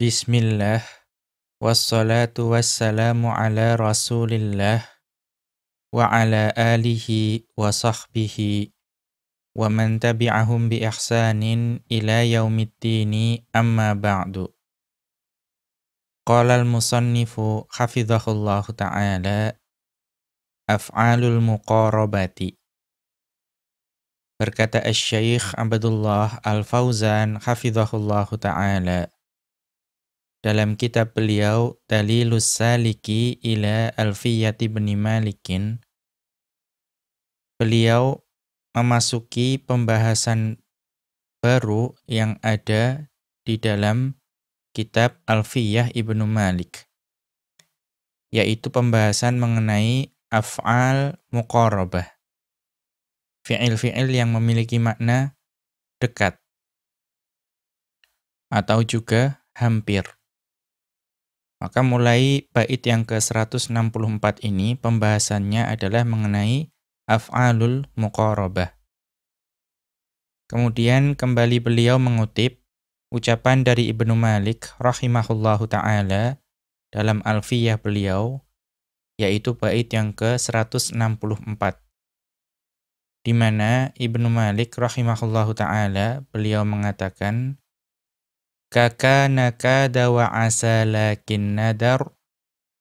Bismillah Wassalatu wassalamu ala rasulillah Wa ala alihi wa sahbihi Wa man tabi'ahum bi ihsanin ila yaumiddini amma ba'du Qala al-musannifu hafidhahullahu ta'ala Af'alul muqarabati Berkata Asy-Syaikh Abdullah Al-Fauzan hafizahullahu taala dalam kitab beliau Dalilus Saliki ila Alfiyati bin Malikin beliau memasuki pembahasan baru yang ada di dalam kitab Alfiyah Ibnu Malik yaitu pembahasan mengenai af'al muqarabah fi'il-fi'il yang memiliki makna dekat atau juga hampir. Maka mulai bait yang ke-164 ini pembahasannya adalah mengenai af'alul muqarabah. Kemudian kembali beliau mengutip ucapan dari Ibnu Malik rahimahullahu taala dalam Alfiyah beliau yaitu bait yang ke-164 di mana Ibnu Malik rahimahullahu taala beliau mengatakan kakana kada wa asa lakin nadar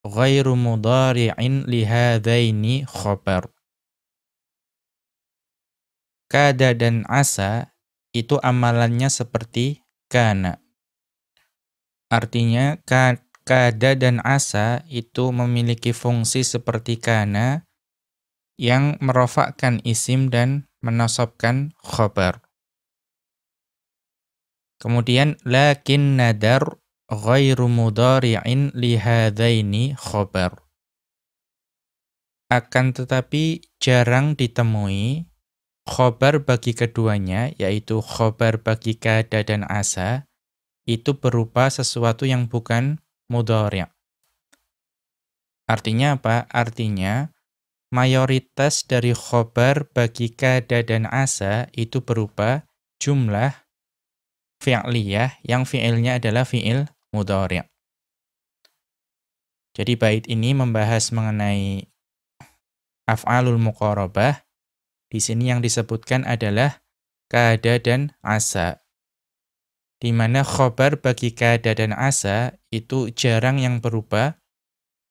ghairu mudari'in li hadaini khabar kada dan asa itu amalannya seperti kana artinya kada dan asa itu memiliki fungsi seperti kana yang merofakkan isim dan menasobkan khobar. Kemudian lakin nadar ghairu mudari'in lihadaini khobar. Akan tetapi jarang ditemui khobar bagi keduanya, yaitu khobar bagi kada dan asa, itu berupa sesuatu yang bukan mudhari'. Artinya apa? Artinya mayoritas dari khobar bagi kada dan asa itu berupa jumlah fi'liyah yang fi'ilnya adalah fi'il mudhari'. Jadi bait ini membahas mengenai af'alul muqarabah. Di sini yang disebutkan adalah kada dan asa. Di mana khobar bagi kada dan asa itu jarang yang berupa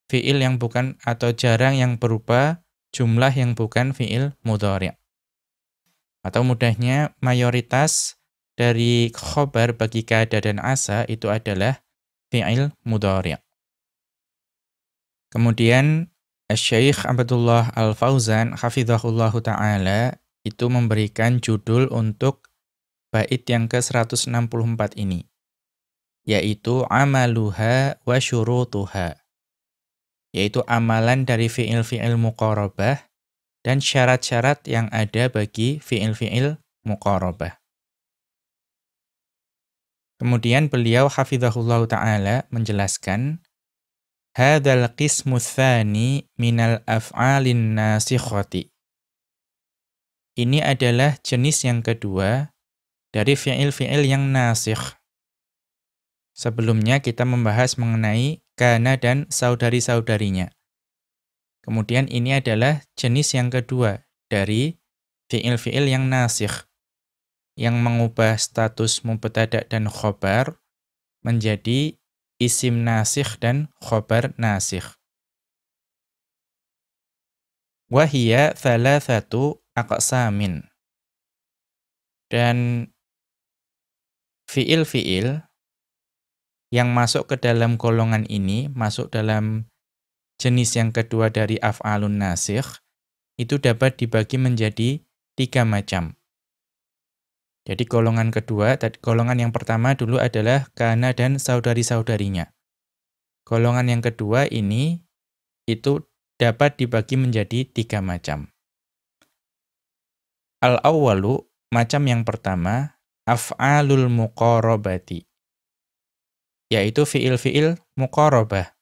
fi'il yang bukan atau jarang yang berupa jumlah yang bukan fi'il mudhari'. Atau mudahnya mayoritas dari khobar bagi kada dan asa itu adalah fi'il mudhari'. Kemudian Syekh Abdullah Al-Fauzan hafizahullahu taala itu memberikan judul untuk bait yang ke-164 ini yaitu amaluha wa syurutuha yaitu amalan dari fi'il-fi'il muqarabah dan syarat-syarat yang ada bagi fi'il-fi'il muqarabah. Kemudian beliau hafizahullah ta'ala menjelaskan Hadal qismu tsani minal af'alin nasikhati. Ini adalah jenis yang kedua dari fi'il-fi'il yang nasikh. Sebelumnya kita membahas mengenai kana dan saudari-saudarinya. Kemudian ini adalah jenis yang kedua dari fi'il-fi'il yang nasikh yang mengubah status mubtada dan khobar menjadi isim nasikh dan khobar nasikh. Wahia thalathatu aqsamin. Dan fiil-fiil yang masuk ke dalam golongan ini, masuk dalam jenis yang kedua dari af'alun nasikh, itu dapat dibagi menjadi tiga macam. Jadi golongan kedua, golongan yang pertama dulu adalah kana dan saudari-saudarinya. Golongan yang kedua ini, itu dapat dibagi menjadi tiga macam. Al-awwalu, macam yang pertama, af'alul muqarabati yaitu fiil-fiil muqarabah.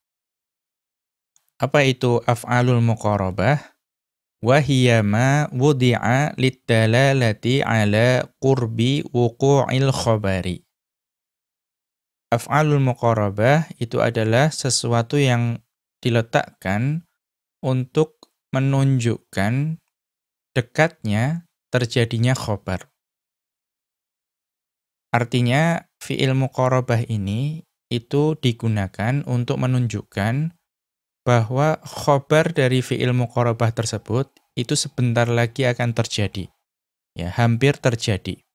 Apa itu af'alul muqarabah? Wahiyya ma wudi'a lid-dalalati ala qurbi wuqu'il khabari. af'alul muqarabah itu adalah sesuatu yang diletakkan untuk menunjukkan dekatnya terjadinya khobar. Artinya fi'il muqarabah ini itu digunakan untuk menunjukkan bahwa khobar dari fi'il muqarabah tersebut itu sebentar lagi akan terjadi. Ya, hampir terjadi.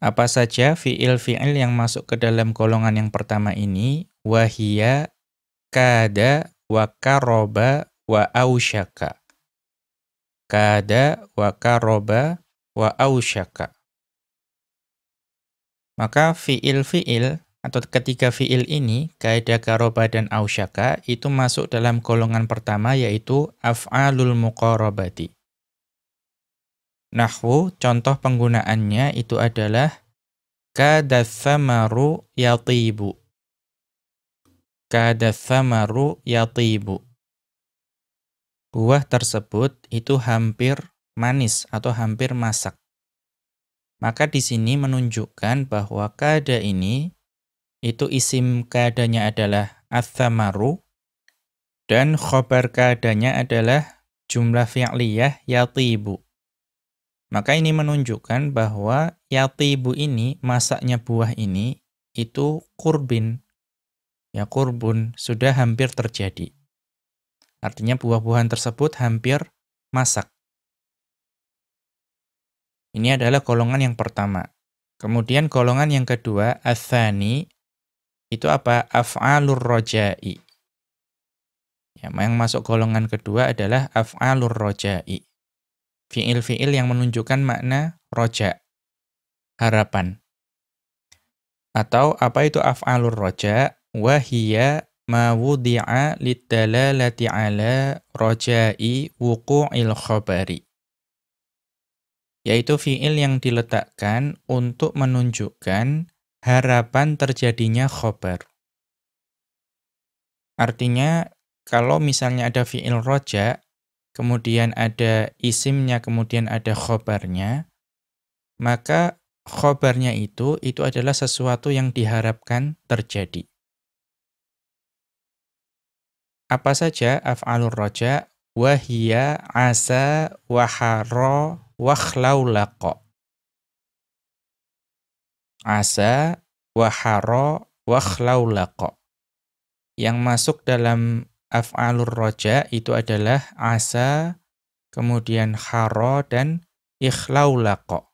Apa saja fi'il-fi'il yang masuk ke dalam golongan yang pertama ini? Wahia, kada, wa karoba, wa ausyaka kada wa karoba wa ausyaka. Maka fiil-fiil atau ketiga fiil ini, kaida karoba dan ausyaka, itu masuk dalam golongan pertama yaitu af'alul muqarabati. Nahwu, contoh penggunaannya itu adalah kadathamaru yatibu. Kadathamaru yatibu buah tersebut itu hampir manis atau hampir masak. Maka di sini menunjukkan bahwa kada ini itu isim kadanya adalah athamaru dan khobar kadanya adalah jumlah fi'liyah yatibu. Maka ini menunjukkan bahwa yatibu ini, masaknya buah ini, itu kurbin. Ya kurbun, sudah hampir terjadi. Artinya buah-buahan tersebut hampir masak. Ini adalah golongan yang pertama. Kemudian golongan yang kedua, athani, itu apa? Af'alur roja'i. Ya, yang masuk golongan kedua adalah af'alur roja'i. Fi'il-fi'il yang menunjukkan makna roja, harapan. Atau apa itu af'alur roja? Wahiyya ma wudi'a lidalalati ala roja'i wuqu'il khabari. Yaitu fi'il yang diletakkan untuk menunjukkan harapan terjadinya khobar. Artinya, kalau misalnya ada fi'il roja, kemudian ada isimnya, kemudian ada khobarnya, maka khobarnya itu, itu adalah sesuatu yang diharapkan terjadi. Apa saja af'alur roja? Wahia asa wahara wakhlaulaqa. Asa wahara wakhlaulaqa. Yang masuk dalam af'alur roja itu adalah asa, kemudian haro, dan ikhlaulaqa.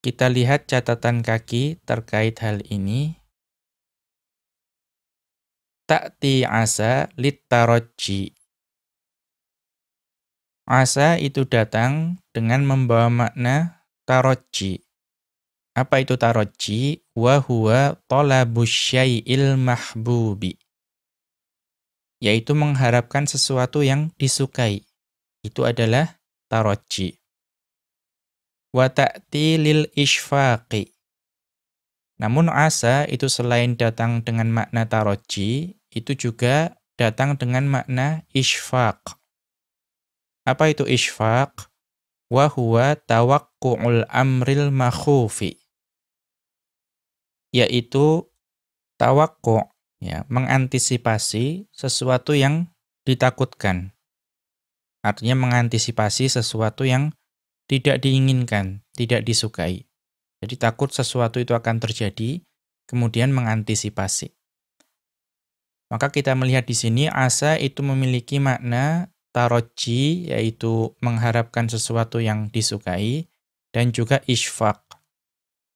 Kita lihat catatan kaki terkait hal ini ta'ti asa litarajji. Asa itu datang dengan membawa makna tarajji. Apa itu tarajji? Wa huwa talabus mahbubi. Yaitu mengharapkan sesuatu yang disukai. Itu adalah tarajji. Wa ta'ti lil ishfaqi. Namun asa itu selain datang dengan makna taroji, itu juga datang dengan makna ishfaq. Apa itu ishfaq? Wahuwa tawakku'ul amril makhufi. Yaitu tawakku, ya, mengantisipasi sesuatu yang ditakutkan. Artinya mengantisipasi sesuatu yang tidak diinginkan, tidak disukai. Jadi takut sesuatu itu akan terjadi, kemudian mengantisipasi. Maka kita melihat di sini asa itu memiliki makna taroji, yaitu mengharapkan sesuatu yang disukai, dan juga ishfaq,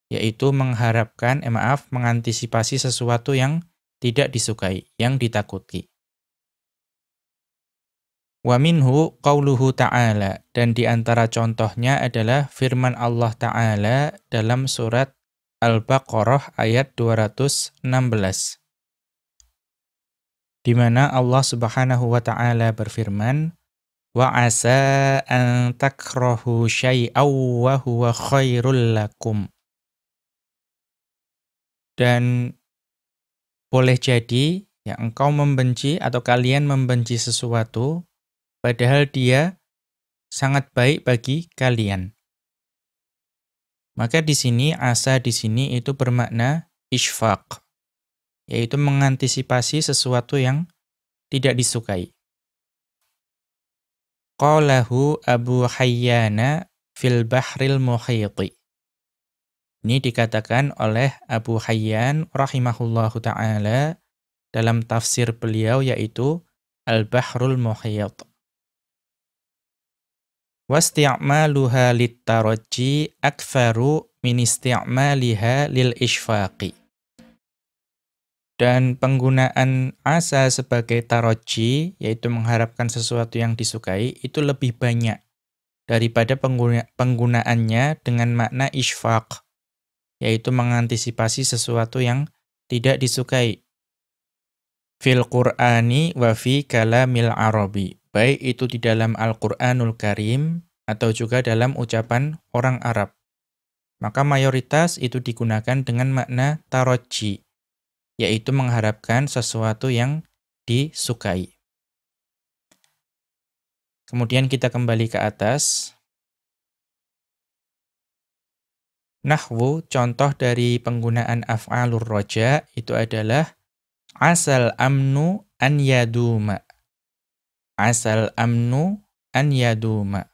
yaitu mengharapkan, eh maaf, mengantisipasi sesuatu yang tidak disukai, yang ditakuti. Wa minhu qauluhu ta'ala dan di antara contohnya adalah firman Allah taala dalam surat Al-Baqarah ayat 216 di mana Allah Subhanahu wa taala berfirman wa asa an takrahu syai'aw wa huwa khairul lakum dan boleh jadi ya engkau membenci atau kalian membenci sesuatu padahal dia sangat baik bagi kalian. Maka di sini asa di sini itu bermakna ishfaq, yaitu mengantisipasi sesuatu yang tidak disukai. Qalahu Abu Hayyana fil Bahril Muhiti. Ini dikatakan oleh Abu Hayyan rahimahullahu taala dalam tafsir beliau yaitu Al-Bahrul Muhit. Wasti'maluha lit-tarajji aktsaru min isti'maliha lil ishfaqi. Dan penggunaan asa sebagai taroji, yaitu mengharapkan sesuatu yang disukai, itu lebih banyak daripada pengguna penggunaannya dengan makna ishfaq, yaitu mengantisipasi sesuatu yang tidak disukai. Fil Qur'ani wa fi kalamil Arabi baik itu di dalam Al-Qur'anul Karim atau juga dalam ucapan orang Arab. Maka mayoritas itu digunakan dengan makna taroji, yaitu mengharapkan sesuatu yang disukai. Kemudian kita kembali ke atas. Nahwu, contoh dari penggunaan af'alur roja itu adalah asal amnu an yaduma asal amnu an yaduma.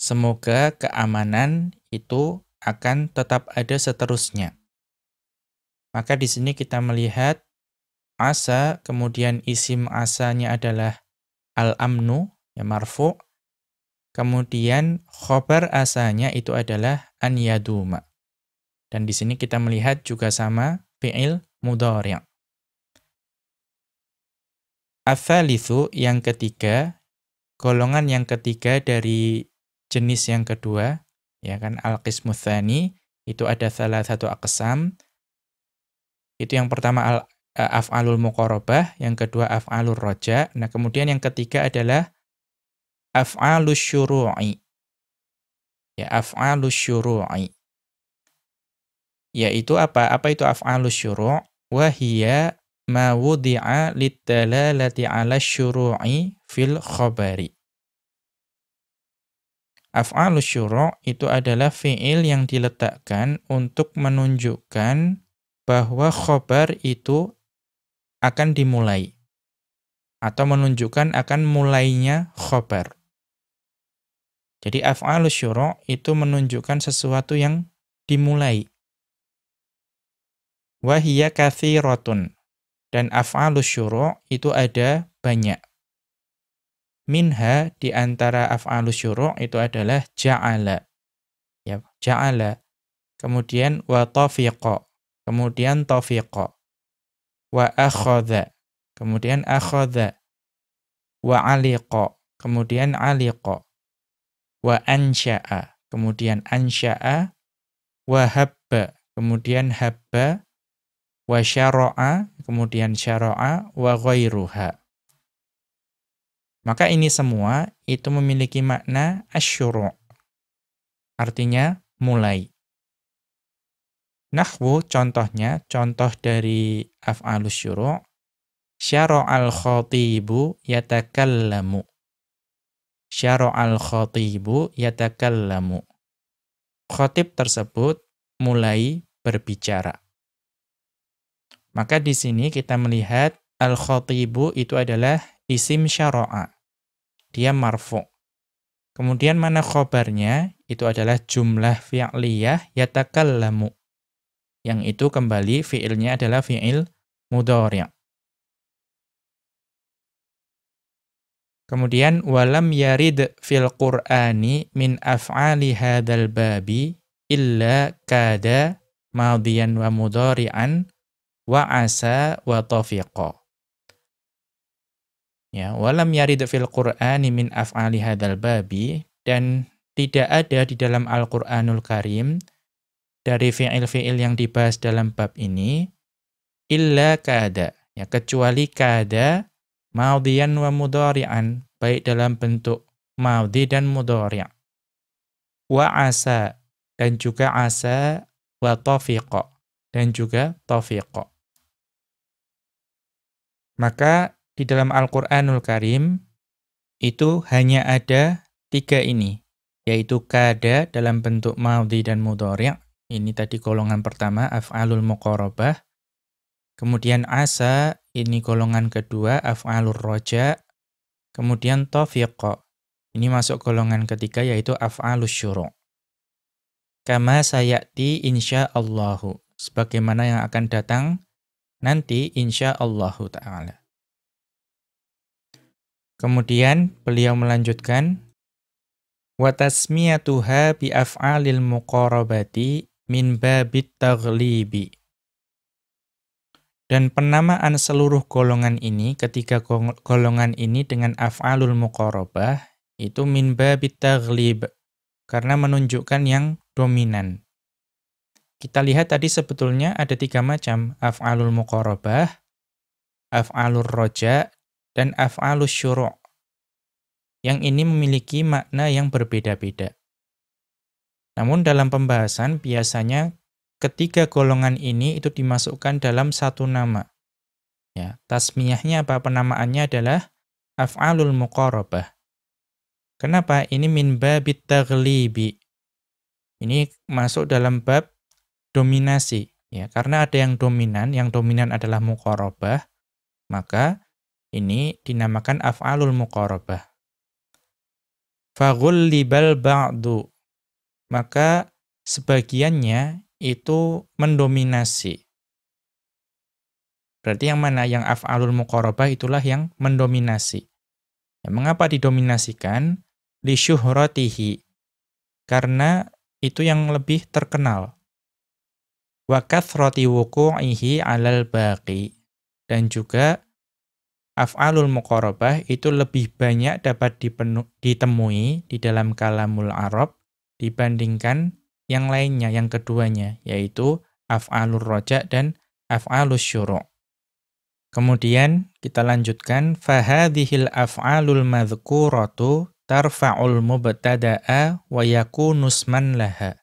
Semoga keamanan itu akan tetap ada seterusnya. Maka di sini kita melihat asa, kemudian isim asanya adalah al-amnu, ya marfu. Kemudian khobar asanya itu adalah an yaduma. Dan di sini kita melihat juga sama fi'il mudhari'. Athalithu yang ketiga, golongan yang ketiga dari jenis yang kedua, ya kan al-qismu itu ada salah satu aqsam. Itu yang pertama al e, af'alul muqarabah, yang kedua af'alur roja. Nah, kemudian yang ketiga adalah af'alus syuru'i. Ya, af'alus syuru'i. Yaitu apa? Apa itu af'alus syuru'? Wahia ma wudi'a litalalati 'ala syuru'i fil khabari. Af'alus syuru' itu adalah fi'il yang diletakkan untuk menunjukkan bahwa khobar itu akan dimulai. Atau menunjukkan akan mulainya khobar. Jadi af'alus syuru' itu menunjukkan sesuatu yang dimulai. Wahiyya kathiratun. Dan af'alus syuru' itu ada banyak. Minha di antara af'alus syuru' itu adalah ja'ala. Ya, ja'ala. Kemudian wa tafiqa. Kemudian tafiqa. Wa akhadha. Kemudian akhadha. Wa aliqa. Kemudian aliqa. Wa ansya'a. Kemudian ansya'a. Wa habba. Kemudian habba wa syara'a, kemudian syara'a wa ghairuha. Maka ini semua itu memiliki makna asyuru'. Artinya mulai. Nahwu contohnya, contoh dari af'alus syuru' syara'al khatibu yatakallamu. Syara'al khatibu yatakallamu. Khatib tersebut mulai berbicara. Maka di sini kita melihat al-khatibu itu adalah isim syara'a. Dia marfu. Kemudian mana khobarnya? Itu adalah jumlah fi'liyah yatakallamu. Yang itu kembali fi'ilnya adalah fi'il mudhari'. Kemudian walam yarid fil Qur'ani min af'ali hadzal babi illa kada madiyan wa mudhari'an wa asa wa tafiqa. Ya, walam yarid fil Qur'ani min af'ali hadzal babi dan tidak ada di dalam Al-Qur'anul Karim dari fi'il-fi'il yang dibahas dalam bab ini illa kada ya kecuali kada maudhiyan wa mudhari'an baik dalam bentuk maudhi dan mudhari' wa asa dan juga asa wa tafiqa dan juga tafiqa maka di dalam Al-Quranul Karim itu hanya ada tiga ini, yaitu kada dalam bentuk maudhi dan mudhari' ini tadi golongan pertama af'alul muqarabah. Kemudian asa ini golongan kedua af'alur roja. Kemudian tofiqo ini masuk golongan ketiga yaitu af'alus syuru'. Kama sayati insyaallahu sebagaimana yang akan datang nanti insyaallahu taala. Kemudian beliau melanjutkan bi af'alil muqarabati min babit taghlibi. Dan penamaan seluruh golongan ini, ketiga golongan ini dengan af'alul muqarabah, itu min babit taghlib, karena menunjukkan yang dominan. Kita lihat tadi sebetulnya ada tiga macam, af'alul muqarabah, af'alur roja, dan af'alus syuru' yang ini memiliki makna yang berbeda-beda. Namun dalam pembahasan biasanya ketiga golongan ini itu dimasukkan dalam satu nama. Ya, tasmiyahnya apa penamaannya adalah af'alul muqarabah. Kenapa? Ini min babit taghlibi. Ini masuk dalam bab dominasi, ya. Karena ada yang dominan, yang dominan adalah muqarabah, maka ini dinamakan af'alul muqarabah. Faghullibal ba'du. Maka sebagiannya itu mendominasi. Berarti yang mana? Yang af'alul muqarabah itulah yang mendominasi. Ya, mengapa didominasikan? Li syuhratihi. Karena itu yang lebih terkenal. Wa kathrati wuku'ihi 'alal baqi. Dan juga af'alul muqarabah itu lebih banyak dapat ditemui di dalam kalamul Arab dibandingkan yang lainnya, yang keduanya, yaitu af'alur roja dan af'alus syuru'. Kemudian kita lanjutkan fahadhil af'alul madhkuratu tarfa'ul mubtada'a wa yakunu laha.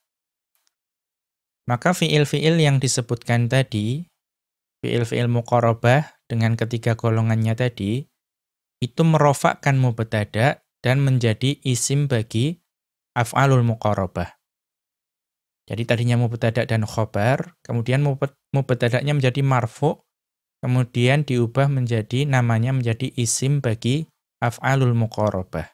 Maka fiil-fiil yang disebutkan tadi, fiil-fiil muqarabah dengan ketiga golongannya tadi, itu merofakkan mubtada dan menjadi isim bagi af'alul muqarabah. Jadi tadinya mubtada dan khobar, kemudian mubtada'nya menjadi marfu, kemudian diubah menjadi namanya menjadi isim bagi af'alul muqarabah.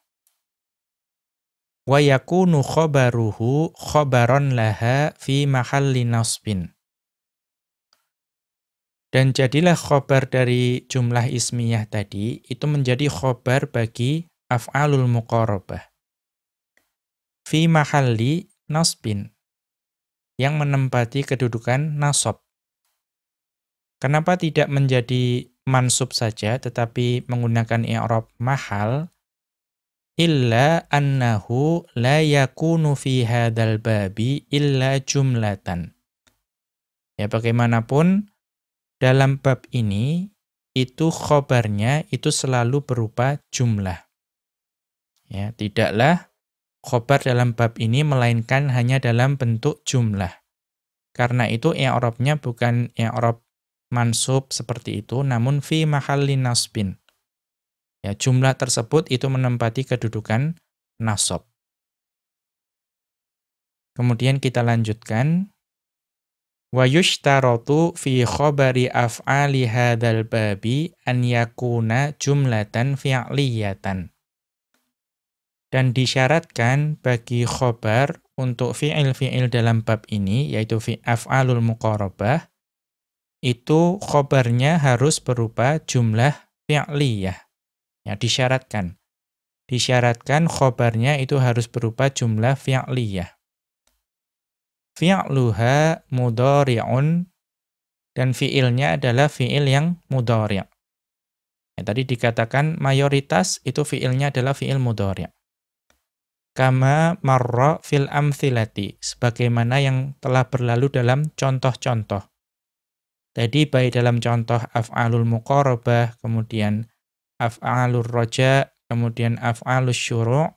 Wa khobaruhu khobaron laha fi mahalli nasbin. Dan jadilah khobar dari jumlah ismiyah tadi, itu menjadi khobar bagi af'alul muqarabah. Fi mahalli nasbin yang menempati kedudukan nasab. Kenapa tidak menjadi mansub saja tetapi menggunakan i'rab mahal? Illa annahu la yakunu fi hadzal babi illa jumlatan. Ya bagaimanapun dalam bab ini itu khobarnya itu selalu berupa jumlah. Ya, tidaklah khobar dalam bab ini melainkan hanya dalam bentuk jumlah. Karena itu i'rabnya bukan i'rab mansub seperti itu namun fi mahalli nasbin. Ya, jumlah tersebut itu menempati kedudukan nasab. Kemudian kita lanjutkan wa yushtaratu fi khabari af'ali hadzal babi an yakuna jumlatan fi'liyatan. Dan disyaratkan bagi khobar untuk fi'il-fi'il dalam bab ini, yaitu af'alul muqarabah, itu khobarnya harus berupa jumlah fi'liyah. Ya, disyaratkan. Disyaratkan khobarnya itu harus berupa jumlah fi'liyah. Fi'luha mudhari'un dan fi'ilnya adalah fi'il yang mudhari'. Ya, tadi dikatakan mayoritas itu fi'ilnya adalah fi'il mudhari'. Kama marra fil amthilati, sebagaimana yang telah berlalu dalam contoh-contoh. Jadi baik dalam contoh af'alul muqarabah, kemudian af'alur roja, kemudian af'alus syuru'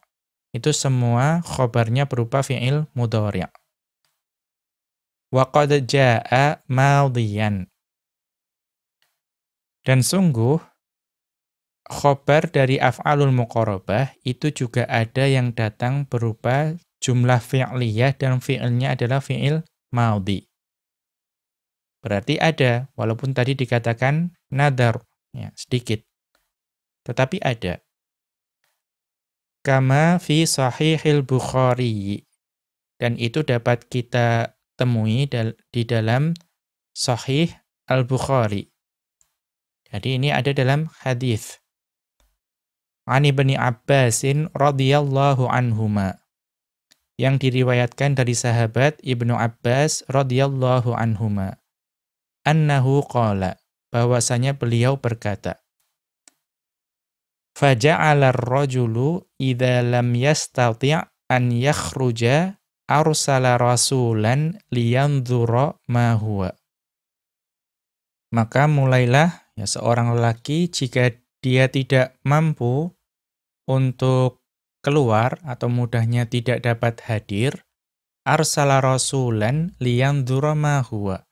itu semua khobarnya berupa fi'il mudhari'. Wa qad jaa'a. Dan sungguh khobar dari af'alul muqarabah itu juga ada yang datang berupa jumlah fi'liyah dan fi'ilnya adalah fi'il maudi. Berarti ada, walaupun tadi dikatakan nadar, ya, sedikit. Tetapi ada. Kama fi sahihil Bukhari. Dan itu dapat kita temui di dalam sahih al-Bukhari. Jadi ini ada dalam hadis. Ani bani Abbasin radhiyallahu anhuma. Yang diriwayatkan dari sahabat Ibnu Abbas radhiyallahu anhuma. Annahu qala. Bahwasanya beliau berkata. Faja'ala ar-rajulu idza lam yastati' an yakhruja arsala rasulan liyanzura ma huwa. Maka mulailah ya seorang lelaki jika dia tidak mampu untuk keluar atau mudahnya tidak dapat hadir, arsala rasulan ma huwa.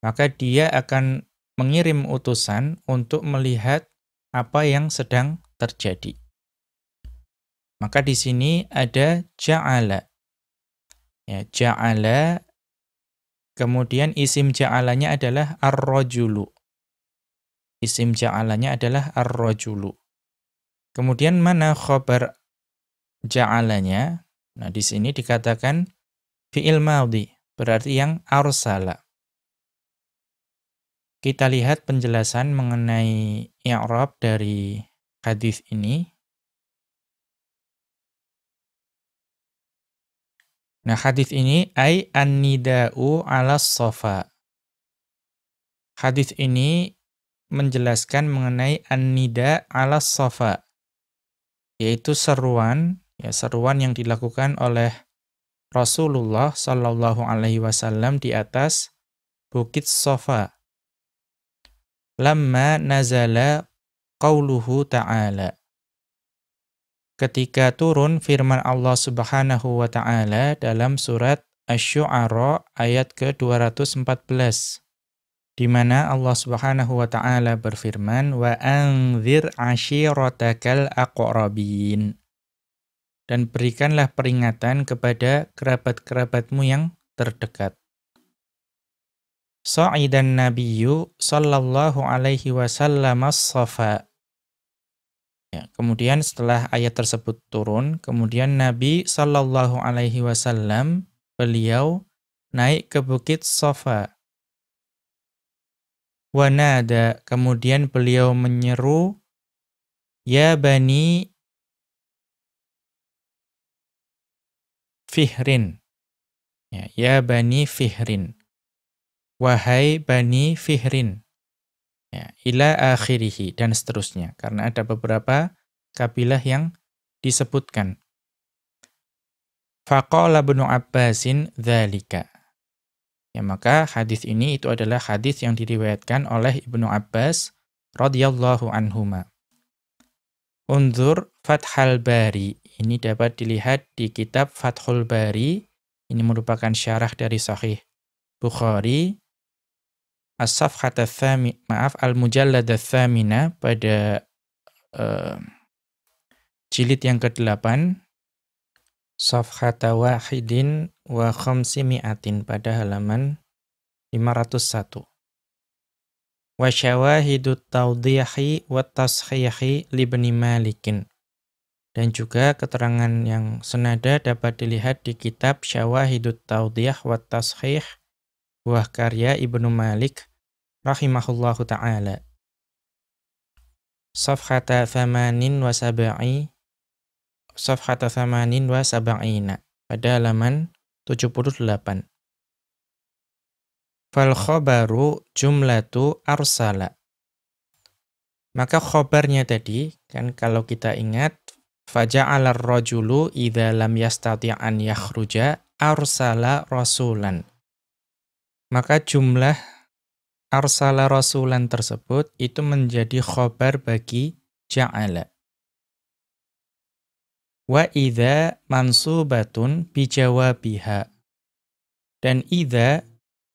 Maka dia akan mengirim utusan untuk melihat apa yang sedang terjadi. Maka di sini ada ja'ala. Ya, ja'ala kemudian isim ja'alanya adalah ar-rajulu. Isim ja'alanya adalah ar-rajulu. Kemudian mana khabar ja'alanya? Nah, di sini dikatakan fi'il madhi, berarti yang arsala. Kita lihat penjelasan mengenai i'rab dari hadis ini. Nah, hadis ini ai an-nida'u 'ala sofa. Hadis ini menjelaskan mengenai an-nida' 'ala sofa, yaitu seruan, ya seruan yang dilakukan oleh Rasulullah sallallahu alaihi wasallam di atas bukit Sofa. Lamma nazala qauluhu ta'ala ketika turun firman Allah Subhanahu wa taala dalam surat Asy-Syu'ara ayat ke-214 di mana Allah Subhanahu wa taala berfirman wa anzir ashiratakal aqrabin dan berikanlah peringatan kepada kerabat-kerabatmu yang terdekat. Sa'idan nabiyyu sallallahu alaihi wasallam as-safa Ya, kemudian setelah ayat tersebut turun, kemudian Nabi Shallallahu Alaihi Wasallam beliau naik ke bukit Sofa. Wanada, kemudian beliau menyeru, Ya Bani Fihrin. Ya, ya Bani Fihrin. Wahai Bani Fihrin ya, ila akhirihi dan seterusnya karena ada beberapa kabilah yang disebutkan. Faqala Ibnu Abbasin dzalika. Ya maka hadis ini itu adalah hadis yang diriwayatkan oleh Ibnu Abbas radhiyallahu anhuma. Unzur Fathul Bari. Ini dapat dilihat di kitab Fathul Bari. Ini merupakan syarah dari Sahih Bukhari as-safhat maaf al-mujallad pada uh, jilid yang ke-8 safhata wahidin wa khamsimi'atin pada halaman 501 wa syawahidut tawdihi wa tashihi libni malikin dan juga keterangan yang senada dapat dilihat di kitab Syawahidut Tawdiyah wa Tashih buah karya Ibnu Malik rahimahullahu ta'ala. Safhata thamanin wa sab'i Safhata thamanin wa sab'ina pada halaman 78. Fal khobaru jumlatu arsala. Maka khobarnya tadi, kan kalau kita ingat, faja'alar rajulu idza lam yastati' an yakhruja arsala rasulan. Maka jumlah arsala rasulan tersebut itu menjadi khobar bagi ja'ala. Wa idza mansubatun bijawabiha. Dan idza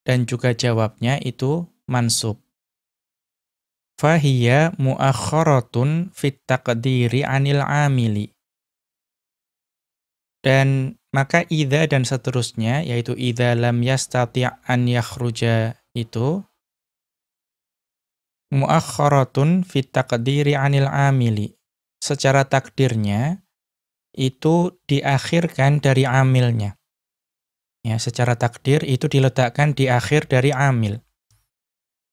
dan juga jawabnya itu mansub. Fahiya muakharatun fit taqdiri anil amili. Dan maka idza dan seterusnya yaitu idza lam yastati' an yakhruja itu muakharatun fit taqdiri 'anil amili. Secara takdirnya itu diakhirkan dari amilnya. Ya, secara takdir itu diletakkan di akhir dari amil.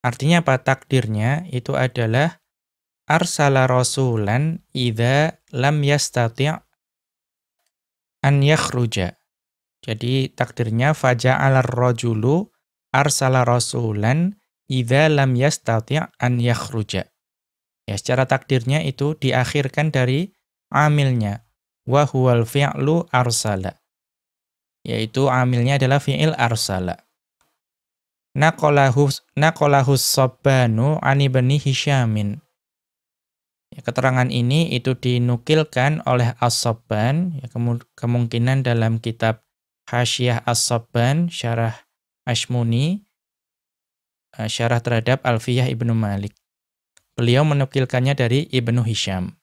Artinya apa takdirnya? Itu adalah arsala rasulan idza lam yastati' an yakhruja. Jadi takdirnya faja'ala ar-rajulu arsala rasulan idza lam yastati' an yakhruja. Ya, secara takdirnya itu diakhirkan dari amilnya. Wa huwal fi'lu arsala. Yaitu amilnya adalah fi'il arsala. Naqalahus naqalahus sabbanu ani bani Hisyamin. Ya, keterangan ini itu dinukilkan oleh As-Sabban, ya, kemungkinan dalam kitab Hasyiah As-Sabban, syarah Ashmuni, uh, syarah terhadap Alfiyah Ibnu Malik. Beliau menukilkannya dari Ibnu Hisham.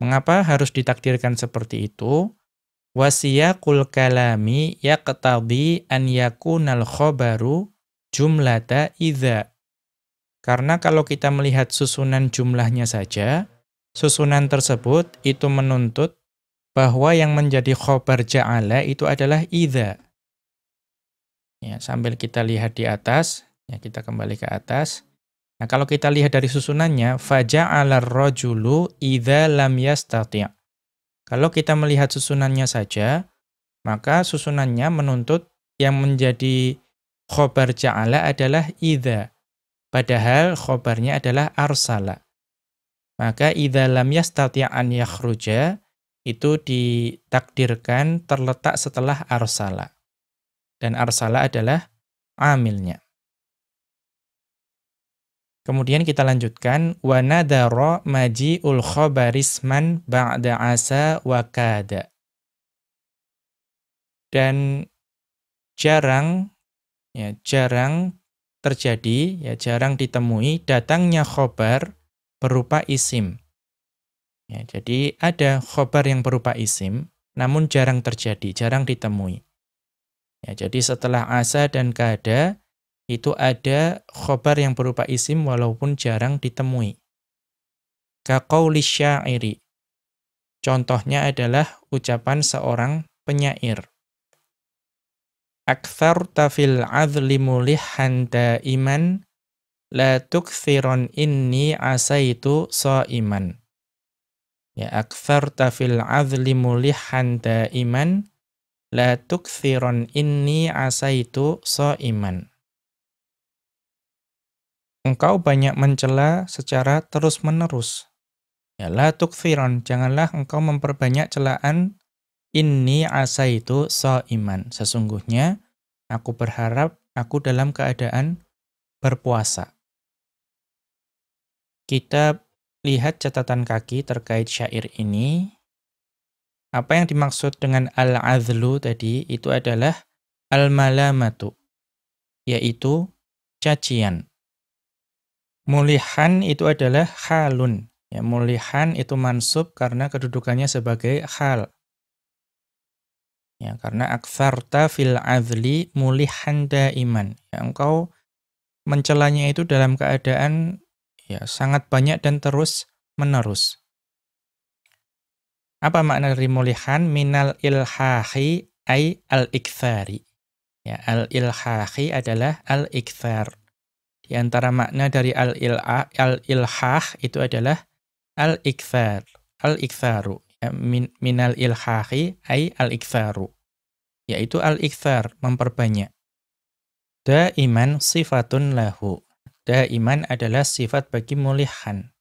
Mengapa harus ditakdirkan seperti itu? Wasiyaqul kalami yaqtadi an yakunal khobaru jumlata idza karena kalau kita melihat susunan jumlahnya saja, susunan tersebut itu menuntut bahwa yang menjadi khobar ja'ala itu adalah idha. Ya, sambil kita lihat di atas, ya kita kembali ke atas. Nah, kalau kita lihat dari susunannya, faja'ala rajulu idza lam yastati'. Kalau kita melihat susunannya saja, maka susunannya menuntut yang menjadi khobar ja'ala adalah idza. Padahal khobarnya adalah arsala. Maka idza lam yastati' an yakhruja itu ditakdirkan terletak setelah arsala. Dan arsala adalah amilnya. Kemudian kita lanjutkan wa nadara maji'ul khabarisman ba'da asa wa kada. Dan jarang ya jarang terjadi, ya jarang ditemui datangnya khobar berupa isim. Ya, jadi ada khobar yang berupa isim, namun jarang terjadi, jarang ditemui. Ya, jadi setelah asa dan kada, itu ada khobar yang berupa isim walaupun jarang ditemui. Kaqauli syairi. Contohnya adalah ucapan seorang penyair aktsarta fil adli mulihan daiman la tukthiron inni asaitu iman. Ya aktsarta fil adli mulihan daiman la tukthiron inni asaitu iman. Engkau banyak mencela secara terus-menerus. Ya la tukthiron, janganlah engkau memperbanyak celaan Inni asaitu iman. Sesungguhnya aku berharap aku dalam keadaan berpuasa. Kita lihat catatan kaki terkait syair ini. Apa yang dimaksud dengan al-azlu tadi itu adalah al-malamatu, yaitu cacian. Mulihan itu adalah halun. Ya, mulihan itu mansub karena kedudukannya sebagai hal. Ya, karena aktsarta fil azli mulihan daiman. Ya, engkau mencelanya itu dalam keadaan ya sangat banyak dan terus menerus. Apa makna dari mulihan? Minal ilhahi ay al-ikthari. Ya, al-ilhahi adalah al-ikthar. Di antara makna dari al-ilhah al itu adalah al-ikthar, al-iktharu. Ya, min, minal ilhahi ay al-iktharu. Yaitu al-ikthar, memperbanyak. Daiman sifatun lahu. Daiman adalah sifat bagi mulihan.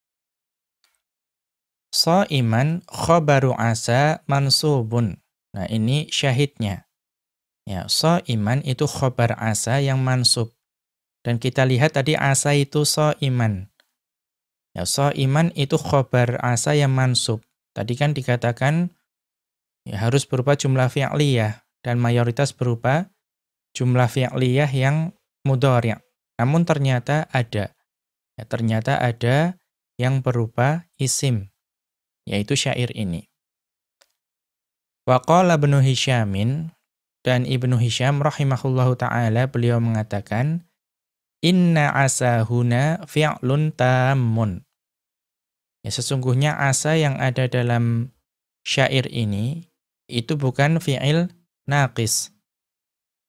So iman khobaru asa mansubun. Nah ini syahidnya. Ya, so iman itu khobar asa yang mansub. Dan kita lihat tadi asa itu so iman. Ya, so iman itu khobar asa yang mansub. Tadi kan dikatakan ya harus berupa jumlah fi'liyah dan mayoritas berupa jumlah fi'liyah yang mudhari'. Namun ternyata ada. Ya, ternyata ada yang berupa isim, yaitu syair ini. Wa qala Ibnu Hisyamin dan Ibnu Hisyam rahimahullahu taala beliau mengatakan inna asahuna fi'lun tammun. Ya sesungguhnya asa yang ada dalam syair ini itu bukan fi'il naqis.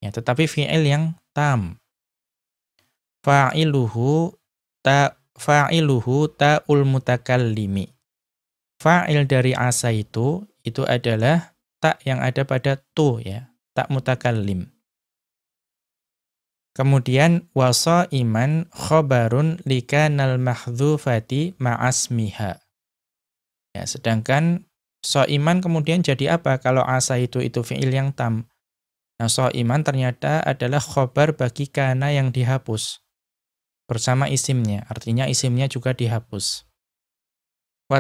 Ya, tetapi fi'il yang tam. Fa'iluhu ta fa'iluhu ta'ul mutakallimi. Fa'il dari asa itu itu adalah tak yang ada pada tu ya, tak mutakallim. Kemudian wasa iman khobarun likanal mahdhufati ma'asmiha. Ya, sedangkan so iman kemudian jadi apa kalau asa itu itu fi'il yang tam. Nah, so iman ternyata adalah khobar bagi kana yang dihapus bersama isimnya, artinya isimnya juga dihapus. Wa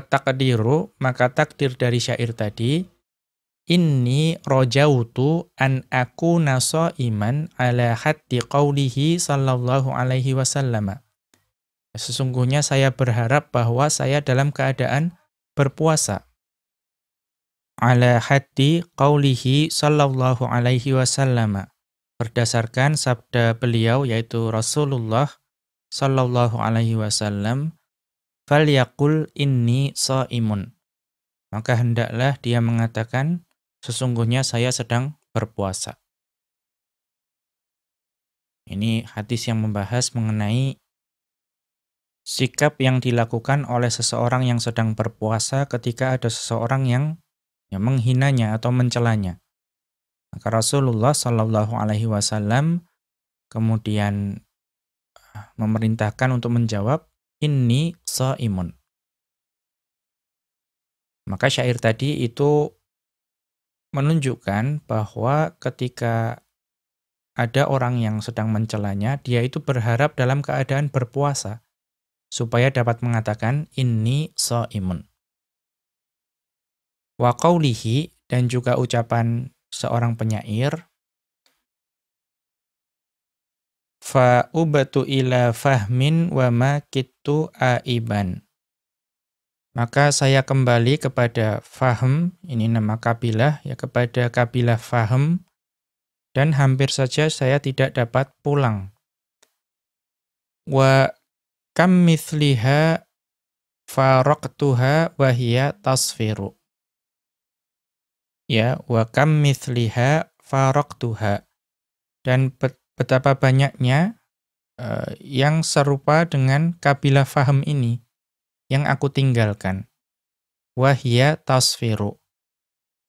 maka takdir dari syair tadi, Inni rojautu an aku naso iman ala hati qawlihi sallallahu alaihi wasallam. Sesungguhnya saya berharap bahwa saya dalam keadaan berpuasa. Ala hati qawlihi sallallahu alaihi wasallam. Berdasarkan sabda beliau yaitu Rasulullah sallallahu alaihi wasallam falyaqul inni shaimun maka hendaklah dia mengatakan sesungguhnya saya sedang berpuasa ini hadis yang membahas mengenai sikap yang dilakukan oleh seseorang yang sedang berpuasa ketika ada seseorang yang, yang menghinanya atau mencelanya. Maka Rasulullah Shallallahu Alaihi Wasallam kemudian memerintahkan untuk menjawab inni imun. Maka syair tadi itu menunjukkan bahwa ketika ada orang yang sedang mencelanya, dia itu berharap dalam keadaan berpuasa supaya dapat mengatakan inni imun. Wa qawlihi dan juga ucapan seorang penyair fa ubatu ila fahmin wa ma kittu aiban. Maka saya kembali kepada faham, ini nama kabilah, ya kepada kabilah faham, dan hampir saja saya tidak dapat pulang. Wa kam mithliha faraqtuha hiya tasfiru. Ya, wa kam mithliha faraqtuha. Dan betapa banyaknya uh, yang serupa dengan kabilah faham ini yang aku tinggalkan. Wahia tasfiru.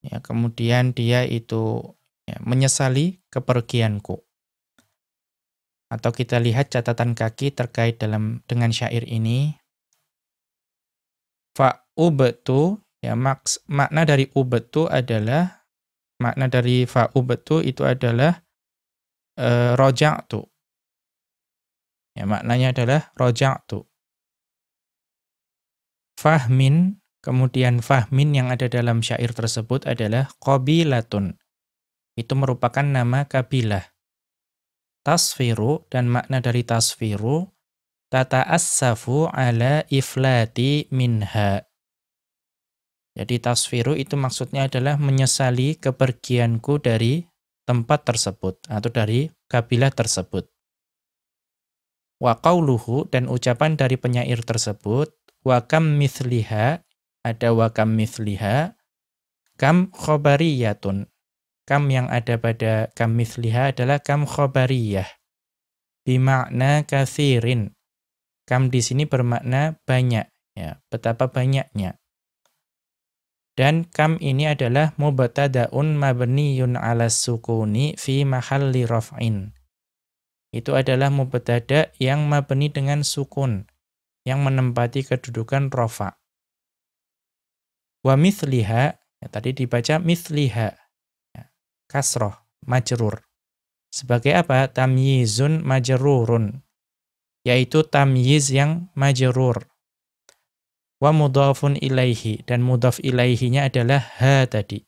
Ya, kemudian dia itu ya, menyesali kepergianku. Atau kita lihat catatan kaki terkait dalam dengan syair ini. Fa ubtu ya maks, makna dari ubtu adalah makna dari fa ubtu itu adalah uh, roja'tu. Ya, maknanya adalah roja'tu. Fahmin, kemudian fahmin yang ada dalam syair tersebut adalah qabilatun. Itu merupakan nama kabilah. Tasfiru dan makna dari tasfiru tata'assafu ala iflati minha. Jadi tasfiru itu maksudnya adalah menyesali kepergianku dari tempat tersebut atau dari kabilah tersebut. Wa qauluhu dan ucapan dari penyair tersebut wa kam mithliha ada wa kam mithliha kam khobariyatun. Kam yang ada pada kam mithliha adalah kam khobariyah. Bimakna kathirin. Kam di sini bermakna banyak ya betapa banyaknya. Dan kam ini adalah mubtadaun mabniyun 'ala sukuni fi mahalli raf'in. Itu adalah mubtada yang mabni dengan sukun yang menempati kedudukan rafa. Wa mithliha, ya, tadi dibaca mithliha. Ya, kasroh, majrur. Sebagai apa? Tamyizun majrurun. Yaitu tamyiz yang majrur wa mudhafun ilaihi dan mudhaf ilaihinya adalah ha tadi.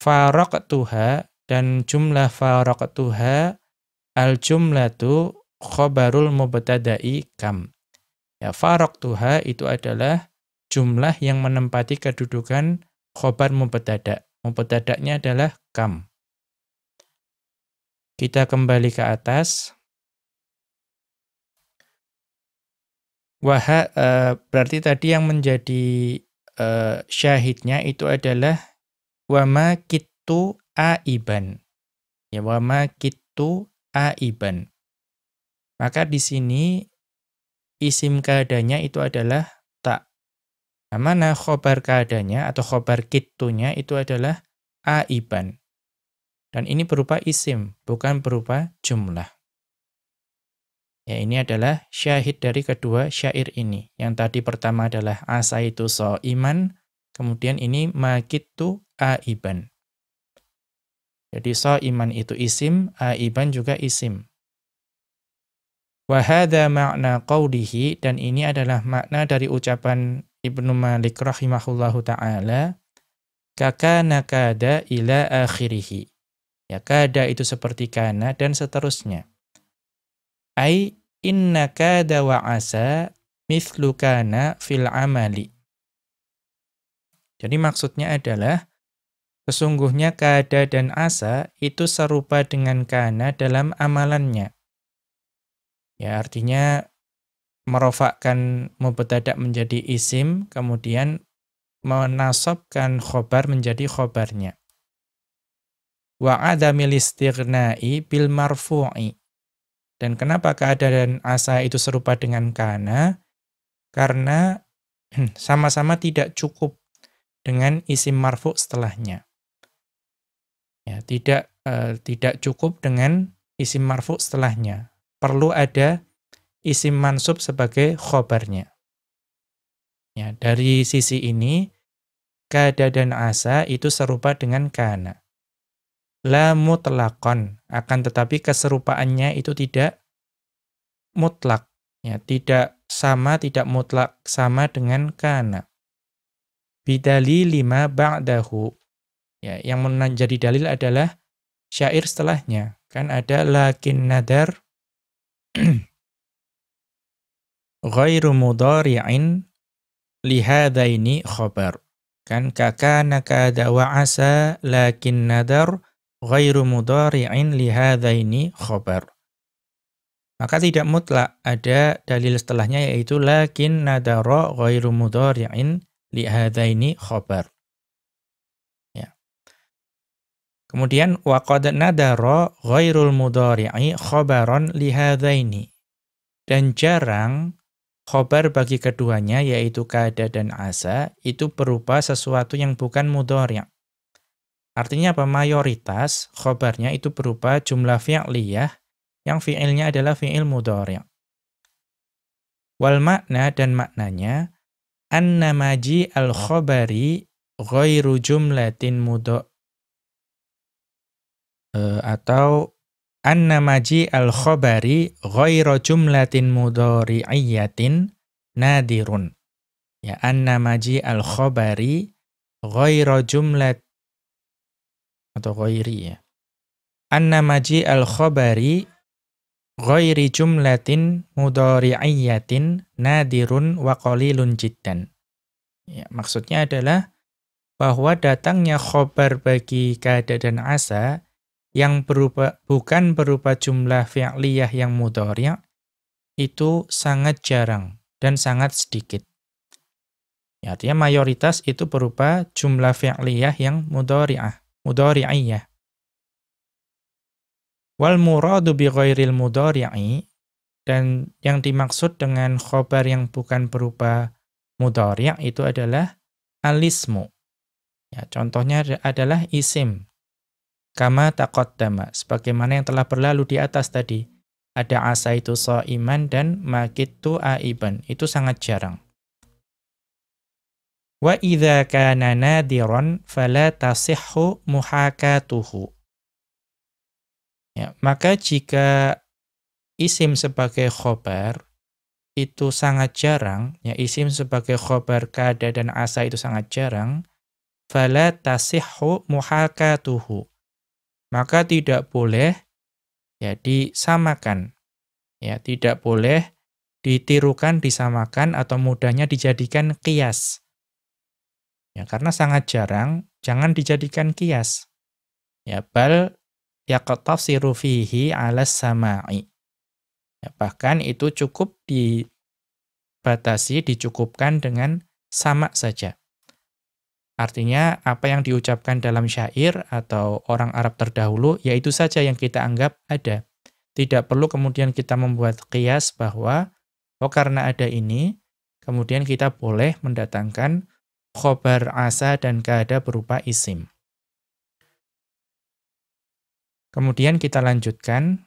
Faraqtuha dan jumlah faraqtuha al jumlatu khabarul mubtada'i kam. Ya faraqtuha itu adalah jumlah yang menempati kedudukan khobar mubtada. Mubtada'nya adalah kam. Kita kembali ke atas. Wah, uh, berarti tadi yang menjadi uh, syahidnya itu adalah wama kitu aiban. Ya, wama kitu aiban. Maka di sini isim keadanya itu adalah tak. Nah, mana khobar keadanya atau khobar kitunya itu adalah aiban. Dan ini berupa isim, bukan berupa jumlah. Ya, ini adalah syahid dari kedua syair ini. Yang tadi pertama adalah asa itu so iman, kemudian ini makitu aiban. Jadi so iman itu isim, aiban juga isim. Wahada makna qawlihi, dan ini adalah makna dari ucapan Ibnu Malik rahimahullahu ta'ala, kakana kada ila akhirihi. Ya, kada itu seperti kana dan seterusnya. Ai inna kada wa asa mithlu kana fil amali. Jadi maksudnya adalah, sesungguhnya kada dan asa itu serupa dengan kana dalam amalannya. Ya, artinya merofakkan mubtada menjadi isim, kemudian menasabkan khobar menjadi khobarnya. Wa adamil istighnai bil marfu'i. Dan kenapa keadaan asa itu serupa dengan kana? Karena sama-sama tidak cukup dengan isim marfu setelahnya. Ya, tidak uh, tidak cukup dengan isim marfu setelahnya perlu ada isim mansub sebagai khobarnya. Ya, dari sisi ini, kada dan asa itu serupa dengan kana. La mutlakon, akan tetapi keserupaannya itu tidak mutlak. Ya, tidak sama, tidak mutlak sama dengan kana. Bidali lima ba'dahu. Ya, yang menjadi dalil adalah syair setelahnya. Kan ada lakin nadar ghairu mudari'in lihadaini khabar. Kan kakana kada wa asa lakin nadar ghairu mudari'in lihadaini khabar. Maka tidak mutlak ada dalil setelahnya yaitu lakin nadara ghairu mudari'in lihadaini khabar. Kemudian waqad nadara ghairul mudhari'i khabaran lihadzaini. Dan jarang khobar bagi keduanya yaitu kada dan asa itu berupa sesuatu yang bukan mudhari'. Artinya apa? Mayoritas khobarnya itu berupa jumlah fi'liyah yang fi'ilnya adalah fi'il mudhari'. Wal makna dan maknanya anna maji al khabari ghairu jumlatin mudhari uh, atau anna maji al-khabari ghairu jumlatin mudhari'iyatin nadirun. Ya, anna maji al-khabari ghairu jumlat atau ghairi ya. Anna maji al-khabari ghairi jumlatin mudhari'iyatin nadirun wa qalilun jiddan. Ya, maksudnya adalah bahwa datangnya khobar bagi kada dan asa yang berupa bukan berupa jumlah fi'liyah yang mudhari' itu sangat jarang dan sangat sedikit. Ya, artinya mayoritas itu berupa jumlah fi'liyah yang mudhari'ah, mudhari'iyah. Wal muradu bi ghairil mudhari'i dan yang dimaksud dengan khobar yang bukan berupa mudhari' itu adalah alismu. Ya, contohnya adalah isim Kama taqaddama, sebagaimana yang telah berlalu di atas tadi. Ada asa itu iman dan makitu aiban. Itu sangat jarang. Wa idza kana nadiran fala tasihhu muhakatuhu. Ya, maka jika isim sebagai khobar itu sangat jarang, ya isim sebagai khobar kada dan asa itu sangat jarang, fala tasihhu muhakatuhu maka tidak boleh ya disamakan. Ya, tidak boleh ditirukan, disamakan atau mudahnya dijadikan kias. Ya, karena sangat jarang, jangan dijadikan kias. Ya, bal yaqtasiru fihi 'ala sama'i. Ya, bahkan itu cukup dibatasi, dicukupkan dengan sama saja. Artinya apa yang diucapkan dalam syair atau orang Arab terdahulu, yaitu saja yang kita anggap ada. Tidak perlu kemudian kita membuat kias bahwa, oh karena ada ini, kemudian kita boleh mendatangkan khobar asa dan kada berupa isim. Kemudian kita lanjutkan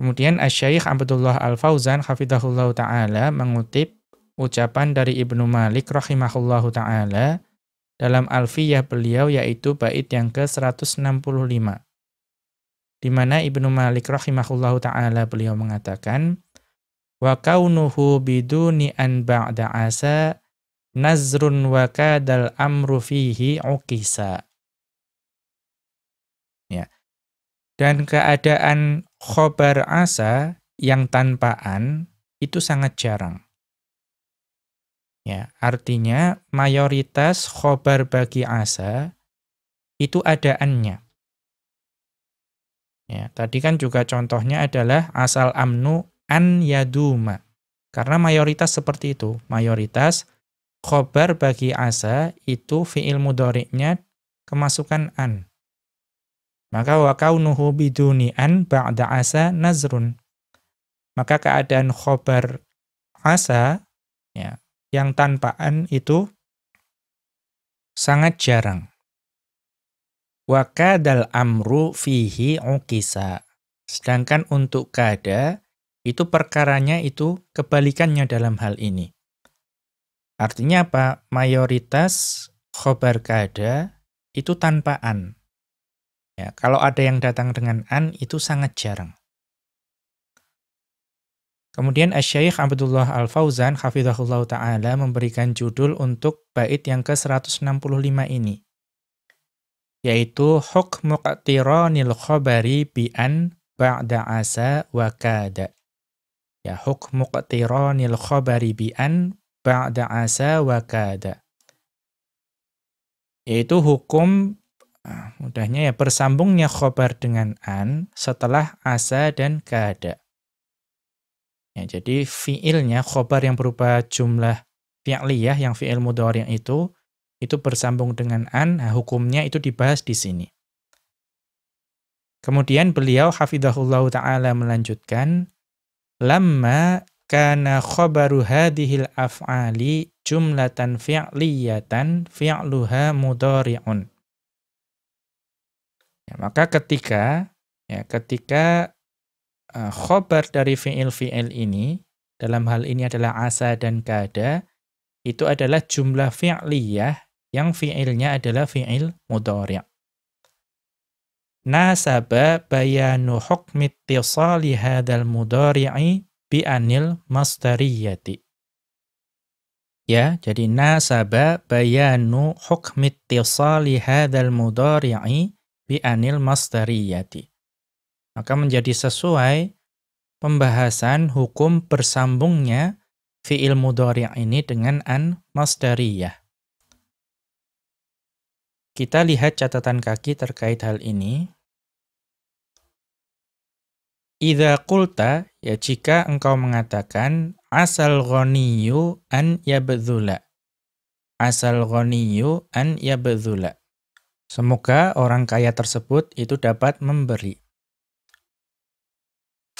Kemudian Asy-Syaikh Abdullah Al-Fauzan hafizahullah taala mengutip ucapan dari Ibnu Malik rahimahullahu taala dalam Alfiyah beliau yaitu bait yang ke-165. Di mana Ibnu Malik rahimahullahu taala beliau mengatakan wa kaunuhu biduni an ba'da asa nazrun wa kadal amru fihi uqisa. Ya. Dan keadaan khobar asa yang tanpaan itu sangat jarang. Ya, artinya mayoritas khobar bagi asa itu adaannya. Ya, tadi kan juga contohnya adalah asal amnu an yaduma. Karena mayoritas seperti itu, mayoritas khobar bagi asa itu fi'il mudhari'nya kemasukan an. Maka wa kaunuhu biduni an ba'da asa nazrun. Maka keadaan khobar asa ya, yang tanpa an itu sangat jarang. Wa kadal amru fihi uqisa. Sedangkan untuk kada itu perkaranya itu kebalikannya dalam hal ini. Artinya apa? Mayoritas khobar kada itu tanpa an. Ya, kalau ada yang datang dengan an itu sangat jarang. Kemudian Asy-Syaikh Abdullah Al-Fauzan hafizahullah taala memberikan judul untuk bait yang ke-165 ini yaitu hukmu qatiranil khabari bi an ba'da asa wa kada. Ya hukmu qatiranil khabari bi an ba'da asa wa kada. Yaitu hukum Nah, mudahnya ya bersambungnya khobar dengan an setelah asa dan kada. Ya, jadi fiilnya khobar yang berupa jumlah fi'liyah yang fi'il mudhari' itu itu bersambung dengan an, nah, hukumnya itu dibahas di sini. Kemudian beliau hafizahullah taala melanjutkan lamma kana khabaru hadhil af'ali jumlatan fi'liyatan fi'luha mudhari'un. Ya, maka ketika ya ketika uh, khobar dari fi'il-fi'il ini dalam hal ini adalah asa dan kada itu adalah jumlah fi'liyah yang fi'ilnya adalah fi'il mudhari'. Nasaba bayanu hukmi ittisali hadzal mudhari'i bi anil masdariyati. Ya, jadi nasaba bayanu hukmi ittisali hadzal mudhari'i bi anil masdariyati. Maka menjadi sesuai pembahasan hukum bersambungnya fi'il mudhari' ini dengan an masdariyah. Kita lihat catatan kaki terkait hal ini. Idza qulta ya jika engkau mengatakan asal ghaniyyu an yabdzula. Asal ghaniyyu an yabdzula. Semoga orang kaya tersebut itu dapat memberi.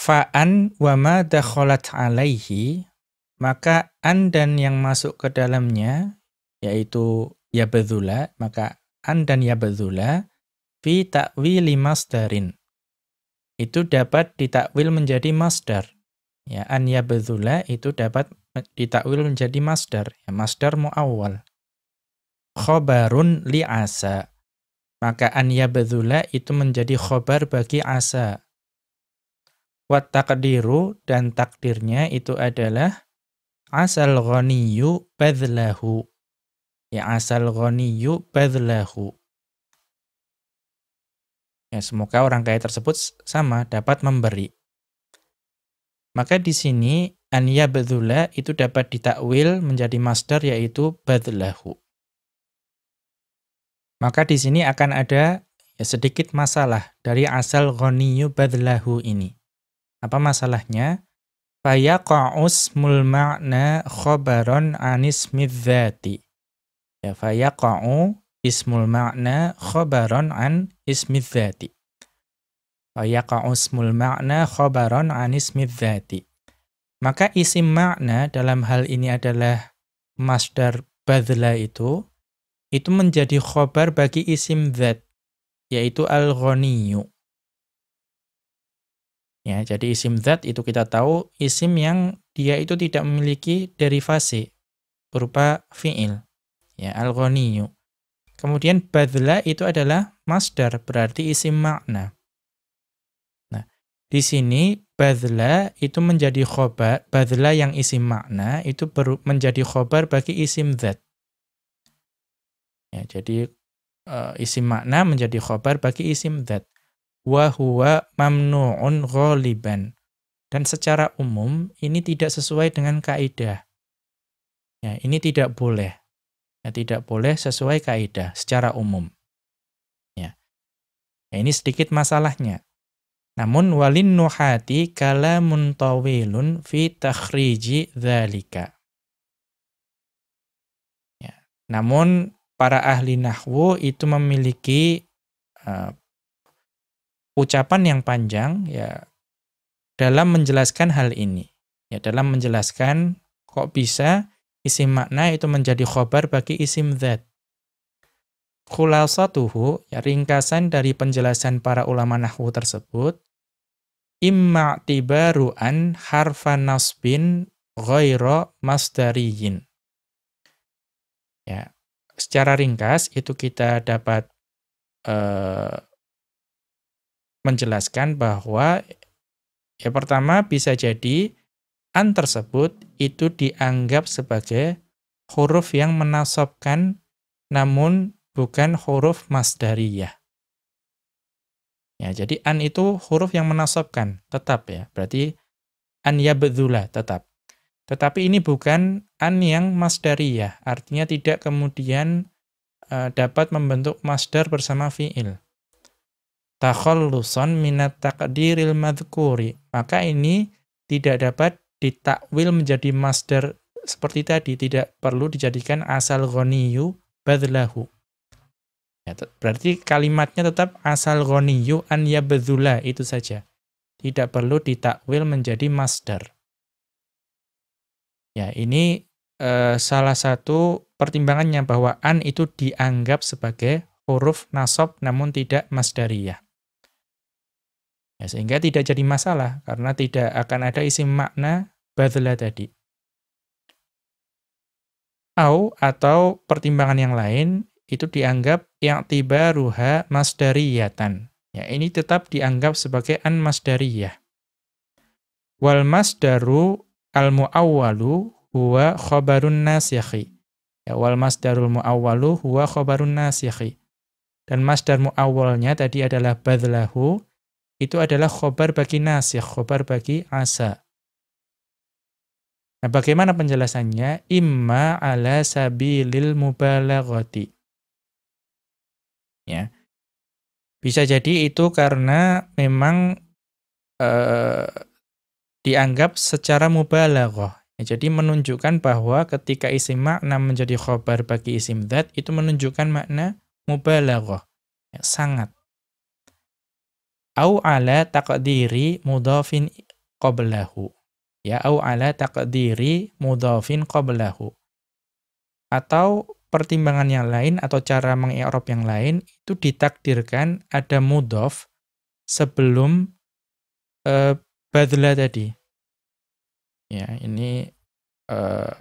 Fa'an wa ma dakhalat alaihi, maka an dan yang masuk ke dalamnya, yaitu ya yabdhula, maka an dan ya yabdhula, fi ta'wili masdarin. Itu dapat ditakwil menjadi masdar. Ya, an ya yabdhula itu dapat ditakwil menjadi masdar. Ya, masdar mu'awwal. Khobarun li'asa maka an yabdzula itu menjadi khobar bagi asa. Wat takdiru dan takdirnya itu adalah asal ghaniyu badlahu. Ya asal ghaniyu badlahu. Ya semoga orang kaya tersebut sama dapat memberi. Maka di sini an yabdhula itu dapat ditakwil menjadi masdar yaitu badlahu. Maka di sini akan ada ya, sedikit masalah dari asal ghaniyu badlahu ini. Apa masalahnya? Fayaqa'u ismul ma'na khabaron anis midzati. Ya fayaqa'u ismul ma'na khabaron an ismidzati. Fayaqa'u ismul ma'na khabaron an ismidzati. Maka isim makna dalam hal ini adalah masdar badla itu, itu menjadi khobar bagi isim zat, yaitu al-ghaniyu. Ya, jadi isim zat itu kita tahu isim yang dia itu tidak memiliki derivasi berupa fi'il. Ya, al-ghaniyu. Kemudian badla itu adalah masdar, berarti isim makna. Nah, di sini badla itu menjadi khobar, badla yang isim makna itu menjadi khobar bagi isim zat. Ya, jadi uh, isim makna menjadi khobar bagi isim zat. Wa huwa mamnu'un ghaliban. Dan secara umum ini tidak sesuai dengan kaidah. Ya, ini tidak boleh. Ya, tidak boleh sesuai kaidah secara umum. Ya. ya ini sedikit masalahnya. Namun walin nuhati kalamun tawilun fi takhriji dzalika. Ya. Namun para ahli nahwu itu memiliki uh, ucapan yang panjang ya dalam menjelaskan hal ini. Ya dalam menjelaskan kok bisa isim makna itu menjadi khobar bagi isim zat. Khulasatuhu, ya ringkasan dari penjelasan para ulama nahwu tersebut, imma tibaruan harfa nasbin ghaira masdariyin. Ya, secara ringkas itu kita dapat uh, menjelaskan bahwa ya pertama bisa jadi an tersebut itu dianggap sebagai huruf yang menasobkan namun bukan huruf masdariyah. Ya, jadi an itu huruf yang menasobkan, tetap ya. Berarti an yabdzula tetap. Tetapi ini bukan an yang masdariyah, artinya tidak kemudian uh, dapat membentuk masdar bersama fiil. Takhallusan minat takdiril madhkuri. Maka ini tidak dapat ditakwil menjadi masdar seperti tadi, tidak perlu dijadikan asal ghaniyu badlahu. Ya, berarti kalimatnya tetap asal ghaniyu an yabdzula itu saja. Tidak perlu ditakwil menjadi masdar. Ya, ini uh, salah satu pertimbangannya bahwa an itu dianggap sebagai huruf nasab namun tidak masdariyah. Ya, sehingga tidak jadi masalah karena tidak akan ada isim makna badla tadi. Au atau pertimbangan yang lain itu dianggap yang tiba ruha masdariyatan. Ya, ini tetap dianggap sebagai an masdariyah. Wal masdaru al muawwalu huwa khabarun nasikhi. Ya, wal masdarul muawwalu huwa khabarun nasikhi. Dan masdar muawwalnya tadi adalah badlahu, itu adalah khobar bagi nasikh, khobar bagi asa. Nah, bagaimana penjelasannya? Imma ala sabilil mubalaghati. Ya. Bisa jadi itu karena memang eh, dianggap secara mubalaghah. Ya, jadi menunjukkan bahwa ketika isim makna menjadi khobar bagi isim dzat itu menunjukkan makna mubalaghah. Ya, sangat. Au ala taqdiri mudhafin qablahu. Ya, au ala taqdiri mudhafin qablahu. Atau pertimbangan yang lain atau cara mengi'rab yang lain itu ditakdirkan ada mudhof sebelum uh, badla tadi. Ya, ini uh,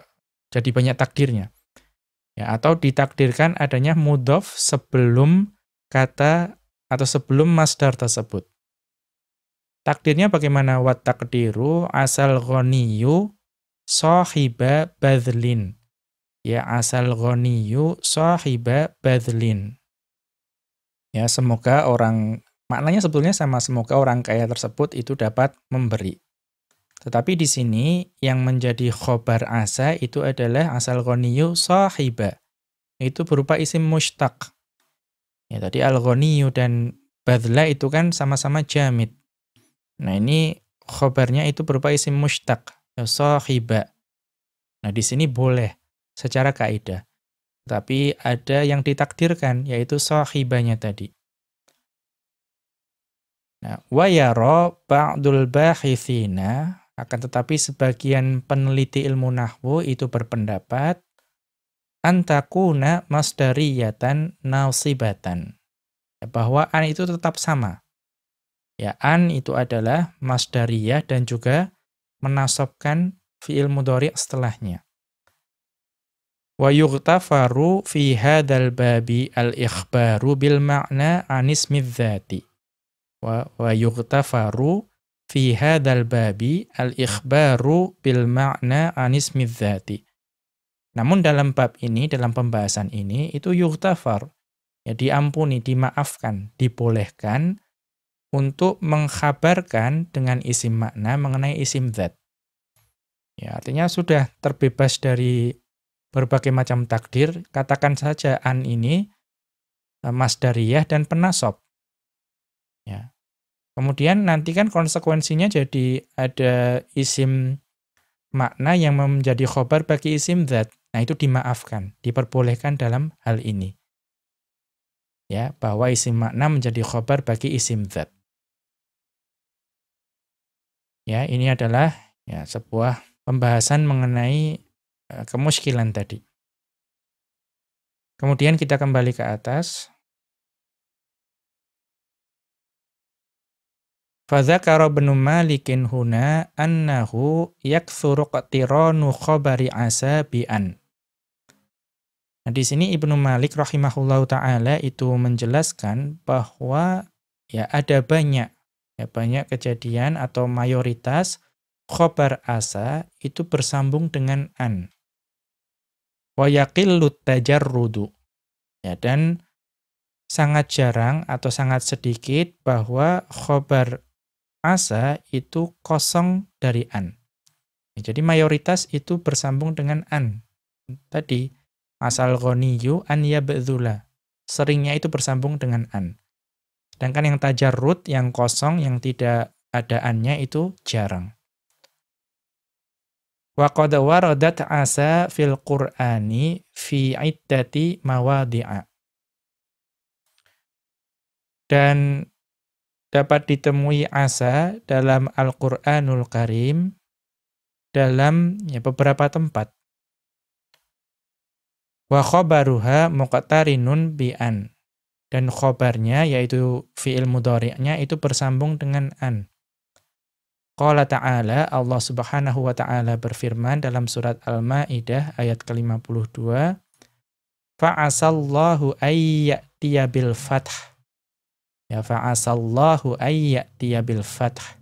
jadi banyak takdirnya. Ya, atau ditakdirkan adanya mudhof sebelum kata atau sebelum masdar tersebut. Takdirnya bagaimana? Wat takdiru asal ghaniyu sahiba badlin ya asal ghaniyu sahiba badlin. Ya, semoga orang maknanya sebetulnya sama semoga orang kaya tersebut itu dapat memberi. Tetapi di sini yang menjadi khobar asa itu adalah asal ghaniyu sahiba. Itu berupa isim mushtaq. Ya, tadi al-ghaniyu dan badla itu kan sama-sama jamid. Nah, ini khobarnya itu berupa isim mushtaq, ya, sahiba. Nah, di sini boleh secara kaidah. Tapi ada yang ditakdirkan yaitu sahibanya tadi. Nah, wa ba'dul bahithina akan tetapi sebagian peneliti ilmu nahwu itu berpendapat antakuna masdariyatan nasibatan. Bahwa an itu tetap sama. Ya, an itu adalah masdariyah dan juga menasobkan fi'il mudhari' setelahnya. Wa yughtafaru fi hadzal babi al-ikhbaru bil ma'na anismi dzati. Wa, wa yughtafaru fi hadzal babi al-ikhbaru bil ma'na anismi dzati. Namun dalam bab ini, dalam pembahasan ini, itu yughtafar. Ya diampuni, dimaafkan, dibolehkan untuk mengkhabarkan dengan isim makna mengenai isim zat. Ya, artinya sudah terbebas dari berbagai macam takdir, katakan saja an ini eh, masdariyah dan penasob. Ya. Kemudian nanti kan konsekuensinya jadi ada isim makna yang menjadi khobar bagi isim zat. Nah itu dimaafkan, diperbolehkan dalam hal ini. Ya, bahwa isim makna menjadi khobar bagi isim zat. Ya, ini adalah ya sebuah pembahasan mengenai uh, kemuskilan tadi. Kemudian kita kembali ke atas. Fadzakara Ibnu Malikin huna annahu yakthuru qatiranu khabari asa bi'an. Nah, di sini Ibnu Malik rahimahullahu taala itu menjelaskan bahwa ya ada banyak ya banyak kejadian atau mayoritas khobar asa itu bersambung dengan an. Wa yaqillut tajarrudu. Ya dan sangat jarang atau sangat sedikit bahwa khobar asa itu kosong dari an. Jadi mayoritas itu bersambung dengan an. Tadi asal ghaniyu an yabdzula. Seringnya itu bersambung dengan an. Sedangkan yang tajarrud, yang kosong, yang tidak ada annya itu jarang. Wa qad waradat asa fil Qur'ani fi iddati mawadhi'a. Dan dapat ditemui asa dalam Al-Qur'anul Karim dalam ya, beberapa tempat. Wa khabaruha muqtarinun bi'an. Dan khobarnya yaitu fi'il mudhari'nya itu bersambung dengan an. Qala ta'ala, Allah subhanahu wa ta'ala berfirman dalam surat Al-Ma'idah ayat ke-52, Fa'asallahu ayyatiya bil fath Ya fa'asallahu ayyatiya bil fath.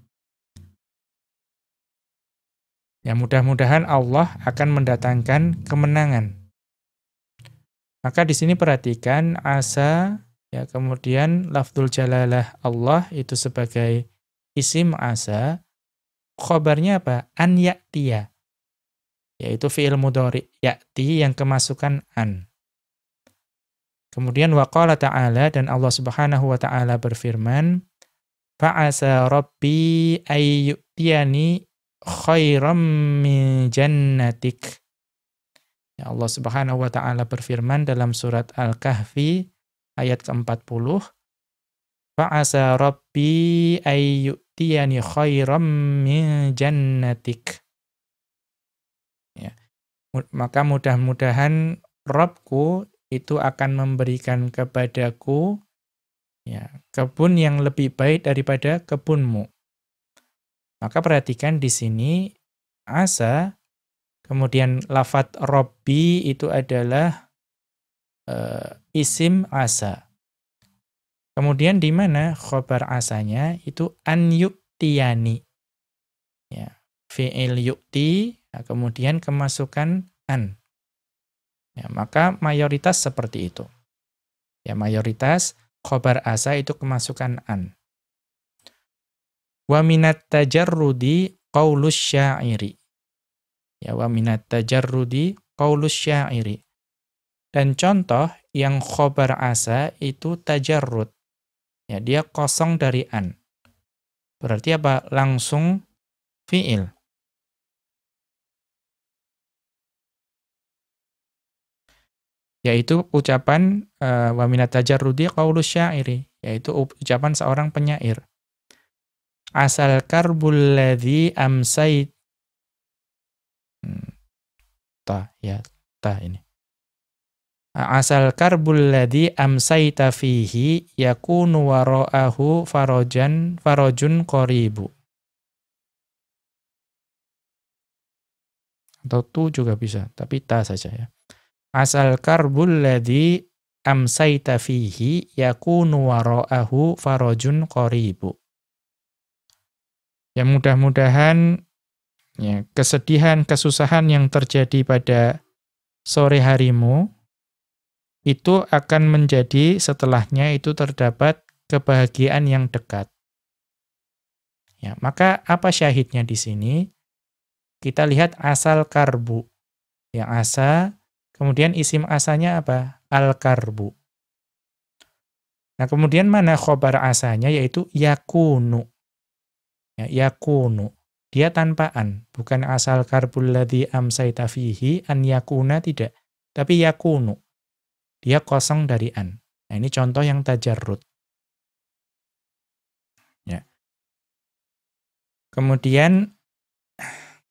Ya mudah-mudahan Allah akan mendatangkan kemenangan. Maka di sini perhatikan asa ya kemudian lafzul jalalah Allah itu sebagai isim asa khobarnya apa? An ya'tiya. Yaitu fi'il mudhari ya'ti yang kemasukan an. Kemudian waqala ta'ala dan Allah Subhanahu wa taala berfirman, "Fa'asa rabbi ayyutiyani khairam min jannatik." Ya Allah Subhanahu wa taala berfirman dalam surat Al-Kahfi ayat ke-40, "Fa'asa rabbi ayyutiyani khairam min jannatik." Ya. Maka mudah-mudahan Robku itu akan memberikan kepadaku ya, kebun yang lebih baik daripada kebunmu. Maka perhatikan di sini asa, kemudian lafat robbi itu adalah uh, isim asa. Kemudian di mana khobar asanya itu an yuktiyani. Ya, fi'il yukti, ya, kemudian kemasukan an. Ya, maka mayoritas seperti itu. Ya, mayoritas khobar asa itu kemasukan an. Wa minat tajarrudi qaulus syairi. Ya wa minat tajarrudi qaulus syairi. Dan contoh yang khobar asa itu tajarrud. Ya, dia kosong dari an. Berarti apa? Langsung fi'il. Yaitu ucapan uh, wa minat tajarrudi qaulus syairi, yaitu ucapan seorang penyair. Asal karbul ladzi amsait hmm. ta ya ta ini asal karbul ladzi amsaita fihi yakunu wara'ahu farajan farajun qaribu. Atau tu juga bisa tapi ta saja ya. Asal karbul ladzi amsaita fihi yakunu wara'ahu farajun qaribu. Ya mudah-mudahan ya kesedihan kesusahan yang terjadi pada sore harimu itu akan menjadi setelahnya itu terdapat kebahagiaan yang dekat. Ya, maka apa syahidnya di sini? Kita lihat asal karbu. Yang asa, kemudian isim asanya apa? Al-karbu. Nah, kemudian mana khobar asanya? Yaitu yakunu. Ya, yakunu. Dia tanpaan. Bukan asal karbul ladhi amsaita fihi an yakuna, tidak. Tapi yakunu dia kosong dari an. Nah, ini contoh yang tajarrud. Ya. Kemudian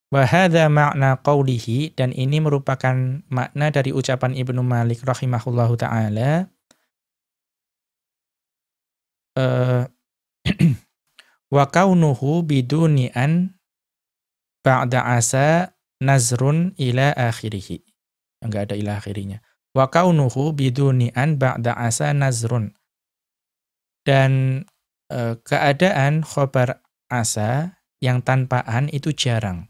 wahada makna qawlihi dan ini merupakan makna dari ucapan Ibnu Malik rahimahullahu taala uh, wa kaunuhu biduni an ba'da asa nazrun ila akhirih. Enggak ada ila akhirnya wa kaunuhu biduni an ba'da asa nazrun. Dan e, keadaan khobar asa yang tanpa an itu jarang.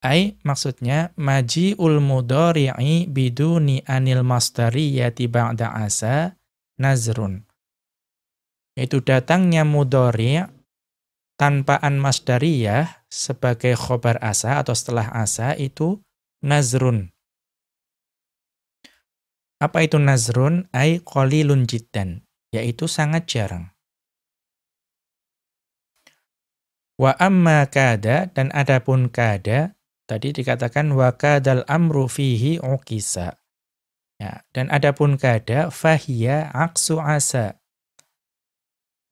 Ai maksudnya maji'ul mudhari'i biduni anil masdariyati ba'da asa nazrun. Itu datangnya mudhari' tanpa an masdariyah sebagai khobar asa atau setelah asa itu nazrun apa itu nazrun? Ay qalilun jiddan, yaitu sangat jarang. Wa amma kada dan adapun kada tadi dikatakan wa kadal amru fihi uqisa. Ya, dan adapun kada fahiya aksu asa.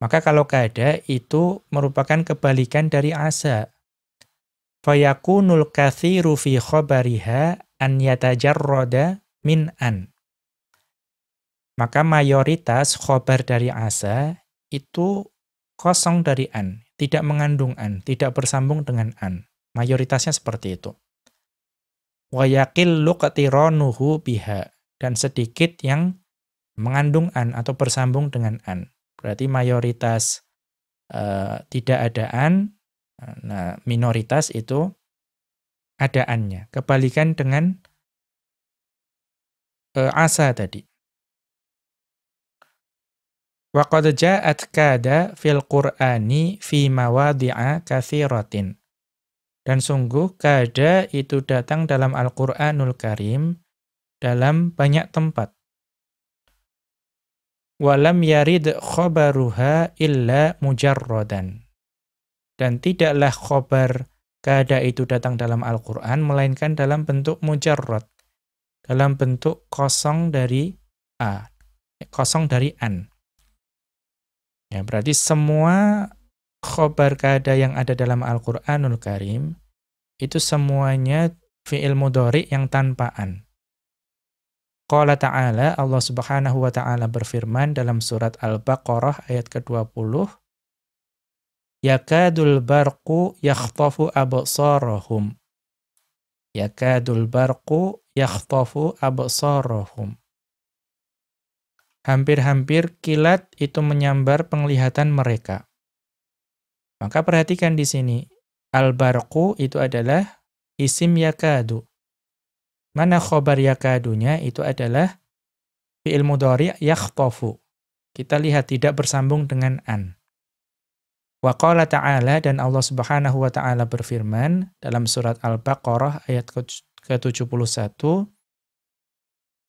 Maka kalau kada itu merupakan kebalikan dari asa. Fayakunul kathiru fi khabariha an yatajarrada min an maka mayoritas khobar dari asa itu kosong dari an, tidak mengandung an, tidak bersambung dengan an. Mayoritasnya seperti itu. Wa yaqillu qatironuhu biha dan sedikit yang mengandung an atau bersambung dengan an. Berarti mayoritas uh, tidak ada an, nah minoritas itu ada annya. Kebalikan dengan uh, asa tadi. Wa qad ja'at kada fil Qur'ani mawadhi'a katsiratin. Dan sungguh kada itu datang dalam Al-Qur'anul Karim dalam banyak tempat. Walam yarid khobaruha illa mujarrodan. Dan tidaklah khobar kada itu datang dalam Al-Quran, melainkan dalam bentuk mujarrod. Dalam bentuk kosong dari A. Kosong dari an. Ya, berarti semua khobar kada yang ada dalam Al-Qur'anul Karim itu semuanya fi'il mudhari yang tanpaan. Qala ta'ala Allah Subhanahu wa taala berfirman dalam surat Al-Baqarah ayat ke-20 Yakadul barqu yakhtafu absarahum Yakadul barqu yakhtafu absarahum hampir-hampir kilat itu menyambar penglihatan mereka. Maka perhatikan di sini, al-barqu itu adalah isim yakadu. Mana khobar yakadunya itu adalah fi'il mudhari yakhtafu. Kita lihat tidak bersambung dengan an. Wa qala ta'ala dan Allah Subhanahu wa taala berfirman dalam surat Al-Baqarah ayat ke-71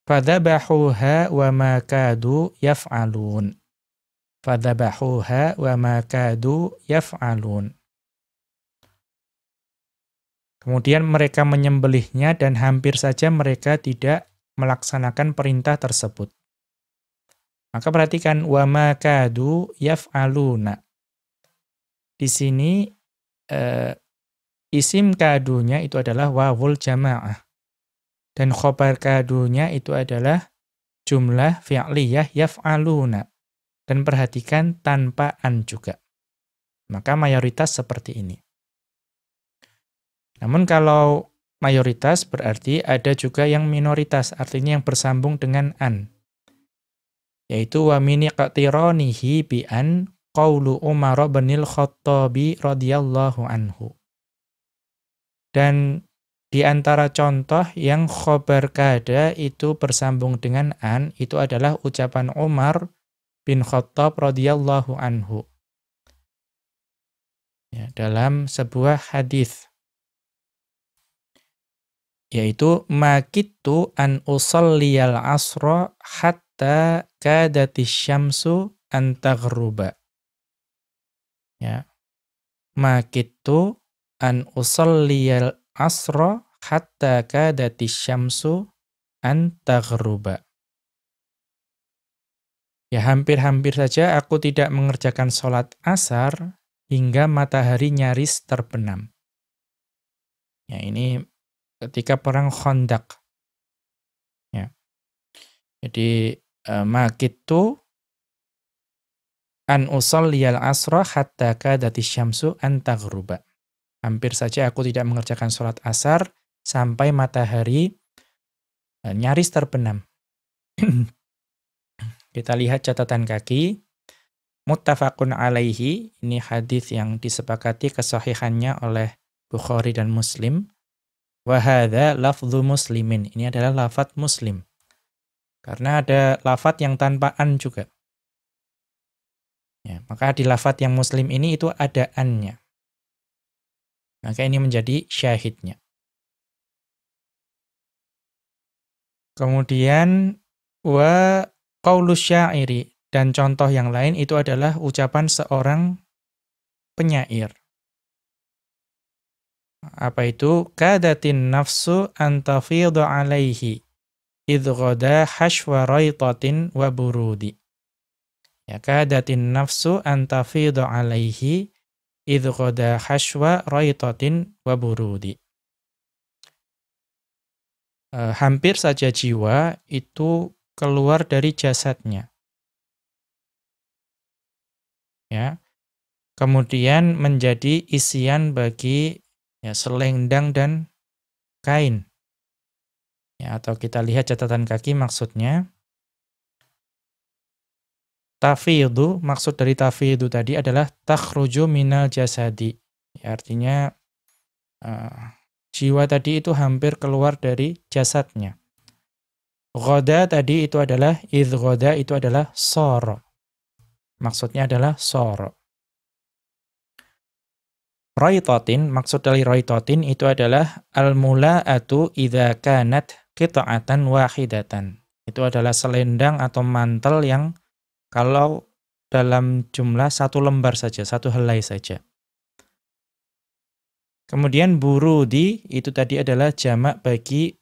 Fadhabahuha wa ma kadu yaf'alun. Fadhabahuha wa ma yaf'alun. Kemudian mereka menyembelihnya dan hampir saja mereka tidak melaksanakan perintah tersebut. Maka perhatikan wa ma kadu yaf'aluna. Di sini uh, isim kadunya itu adalah wawul jamaah. Dan khobar kadunya itu adalah jumlah fi'liyah yaf'aluna. Dan perhatikan tanpa an juga. Maka mayoritas seperti ini. Namun kalau mayoritas berarti ada juga yang minoritas, artinya yang bersambung dengan an. Yaitu wa mini qatironihi bi an qaulu Umar bin Khattabi radhiyallahu anhu. Dan di antara contoh yang khobar kada itu bersambung dengan an itu adalah ucapan Umar bin Khattab radhiyallahu anhu. Ya, dalam sebuah hadis. Yaitu makitu an usalliyal asra hatta kadati syamsu an taghruba. Ya. Makitu an usalliyal asra hatta kadati syamsu an taghruba Ya hampir-hampir saja aku tidak mengerjakan sholat asar hingga matahari nyaris terbenam. Ya ini ketika perang Khandaq. Ya. Jadi uh, makitu an usalliyal asra hatta kadati syamsu an taghruba. Hampir saja aku tidak mengerjakan sholat asar sampai matahari uh, nyaris terbenam. Kita lihat catatan kaki. Muttafaqun alaihi, ini hadis yang disepakati kesahihannya oleh Bukhari dan Muslim. Wahada lafzu muslimin, ini adalah lafat muslim. Karena ada lafat yang tanpa an juga. Ya, maka di lafat yang muslim ini itu ada annya. Maka ini menjadi syahidnya. Kemudian wa qaulus syairi dan contoh yang lain itu adalah ucapan seorang penyair. Apa itu? Kadatin nafsu antafidhu alaihi idghada hashwa raitatin wa burudi. Ya kadatin nafsu antafidu alaihi idh qada hashwa raitatin wa burudi. E, hampir saja jiwa itu keluar dari jasadnya. Ya. Kemudian menjadi isian bagi ya selendang dan kain. Ya, atau kita lihat catatan kaki maksudnya Tafidu, maksud dari tafidu tadi adalah takhruju minal jasadi. Ya, artinya uh, jiwa tadi itu hampir keluar dari jasadnya. Ghoda tadi itu adalah, idh ghoda itu adalah soro. Maksudnya adalah soro. Raitotin, maksud dari raitotin itu adalah al-mula'atu idha kanat kita'atan wahidatan. Itu adalah selendang atau mantel yang kalau dalam jumlah satu lembar saja, satu helai saja. Kemudian burudi itu tadi adalah jamak bagi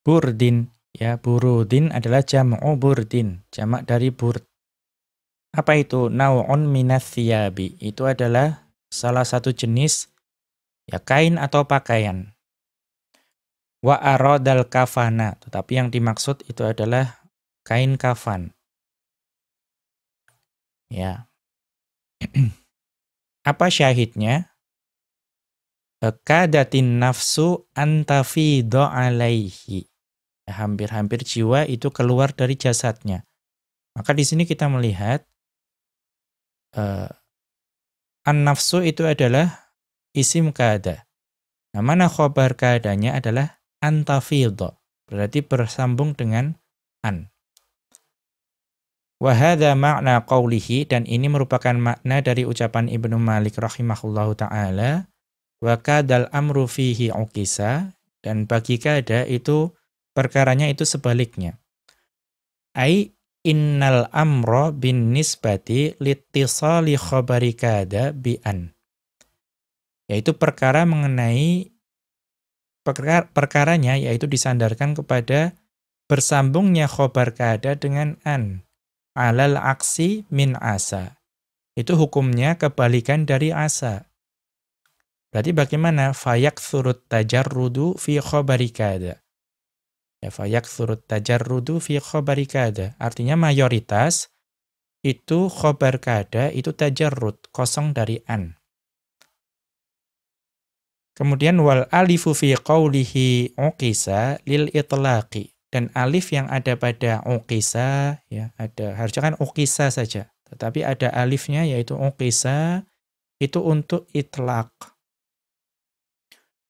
burdin. Ya, burudin adalah jam'u burdin, jamak dari burd. Apa itu? Nau'un thiyabi. Itu adalah salah satu jenis ya kain atau pakaian. Wa aradal kafana, tetapi yang dimaksud itu adalah kain kafan. Ya. Apa syahidnya? Kadatin nafsu antafidho alaihi. Hampir-hampir jiwa itu keluar dari jasadnya. Maka di sini kita melihat uh, an-nafsu itu adalah isim kada. Nah, mana khobar kadanya adalah antafidho. Berarti bersambung dengan an. Wahada makna qawlihi dan ini merupakan makna dari ucapan Ibnu Malik rahimahullahu taala wa kadal amru fihi uqisa dan bagi kada itu perkaranya itu sebaliknya. Ai innal amra bin nisbati litisali khabari kada bi an. Yaitu perkara mengenai perkara, perkaranya yaitu disandarkan kepada bersambungnya khobar kada dengan an alal aksi min asa. Itu hukumnya kebalikan dari asa. Berarti bagaimana? Fayak surut tajarrudu fi khobarikada. Ya, fayak surut tajarrudu fi khobarikada. Artinya mayoritas itu khobar kada, itu tajarrud, kosong dari an. Kemudian wal alifu fi qawlihi uqisa lil itlaqi dan alif yang ada pada uqisa ya ada harusnya kan uqisa saja tetapi ada alifnya yaitu uqisa itu untuk itlaq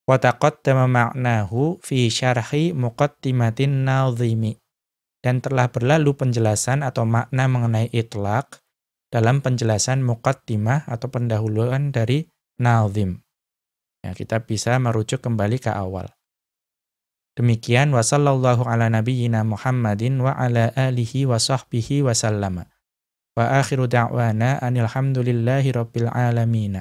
wa taqaddama ma'nahu fi syarhi muqaddimatin nazimi dan telah berlalu penjelasan atau makna mengenai itlaq dalam penjelasan muqaddimah atau pendahuluan dari nazim ya kita bisa merujuk kembali ke awal Demikian wa sallallahu ala nabiyyina Muhammadin wa ala alihi wa sahbihi wa sallama. Wa akhiru da'wana anil hamdulillahi rabbil alamin.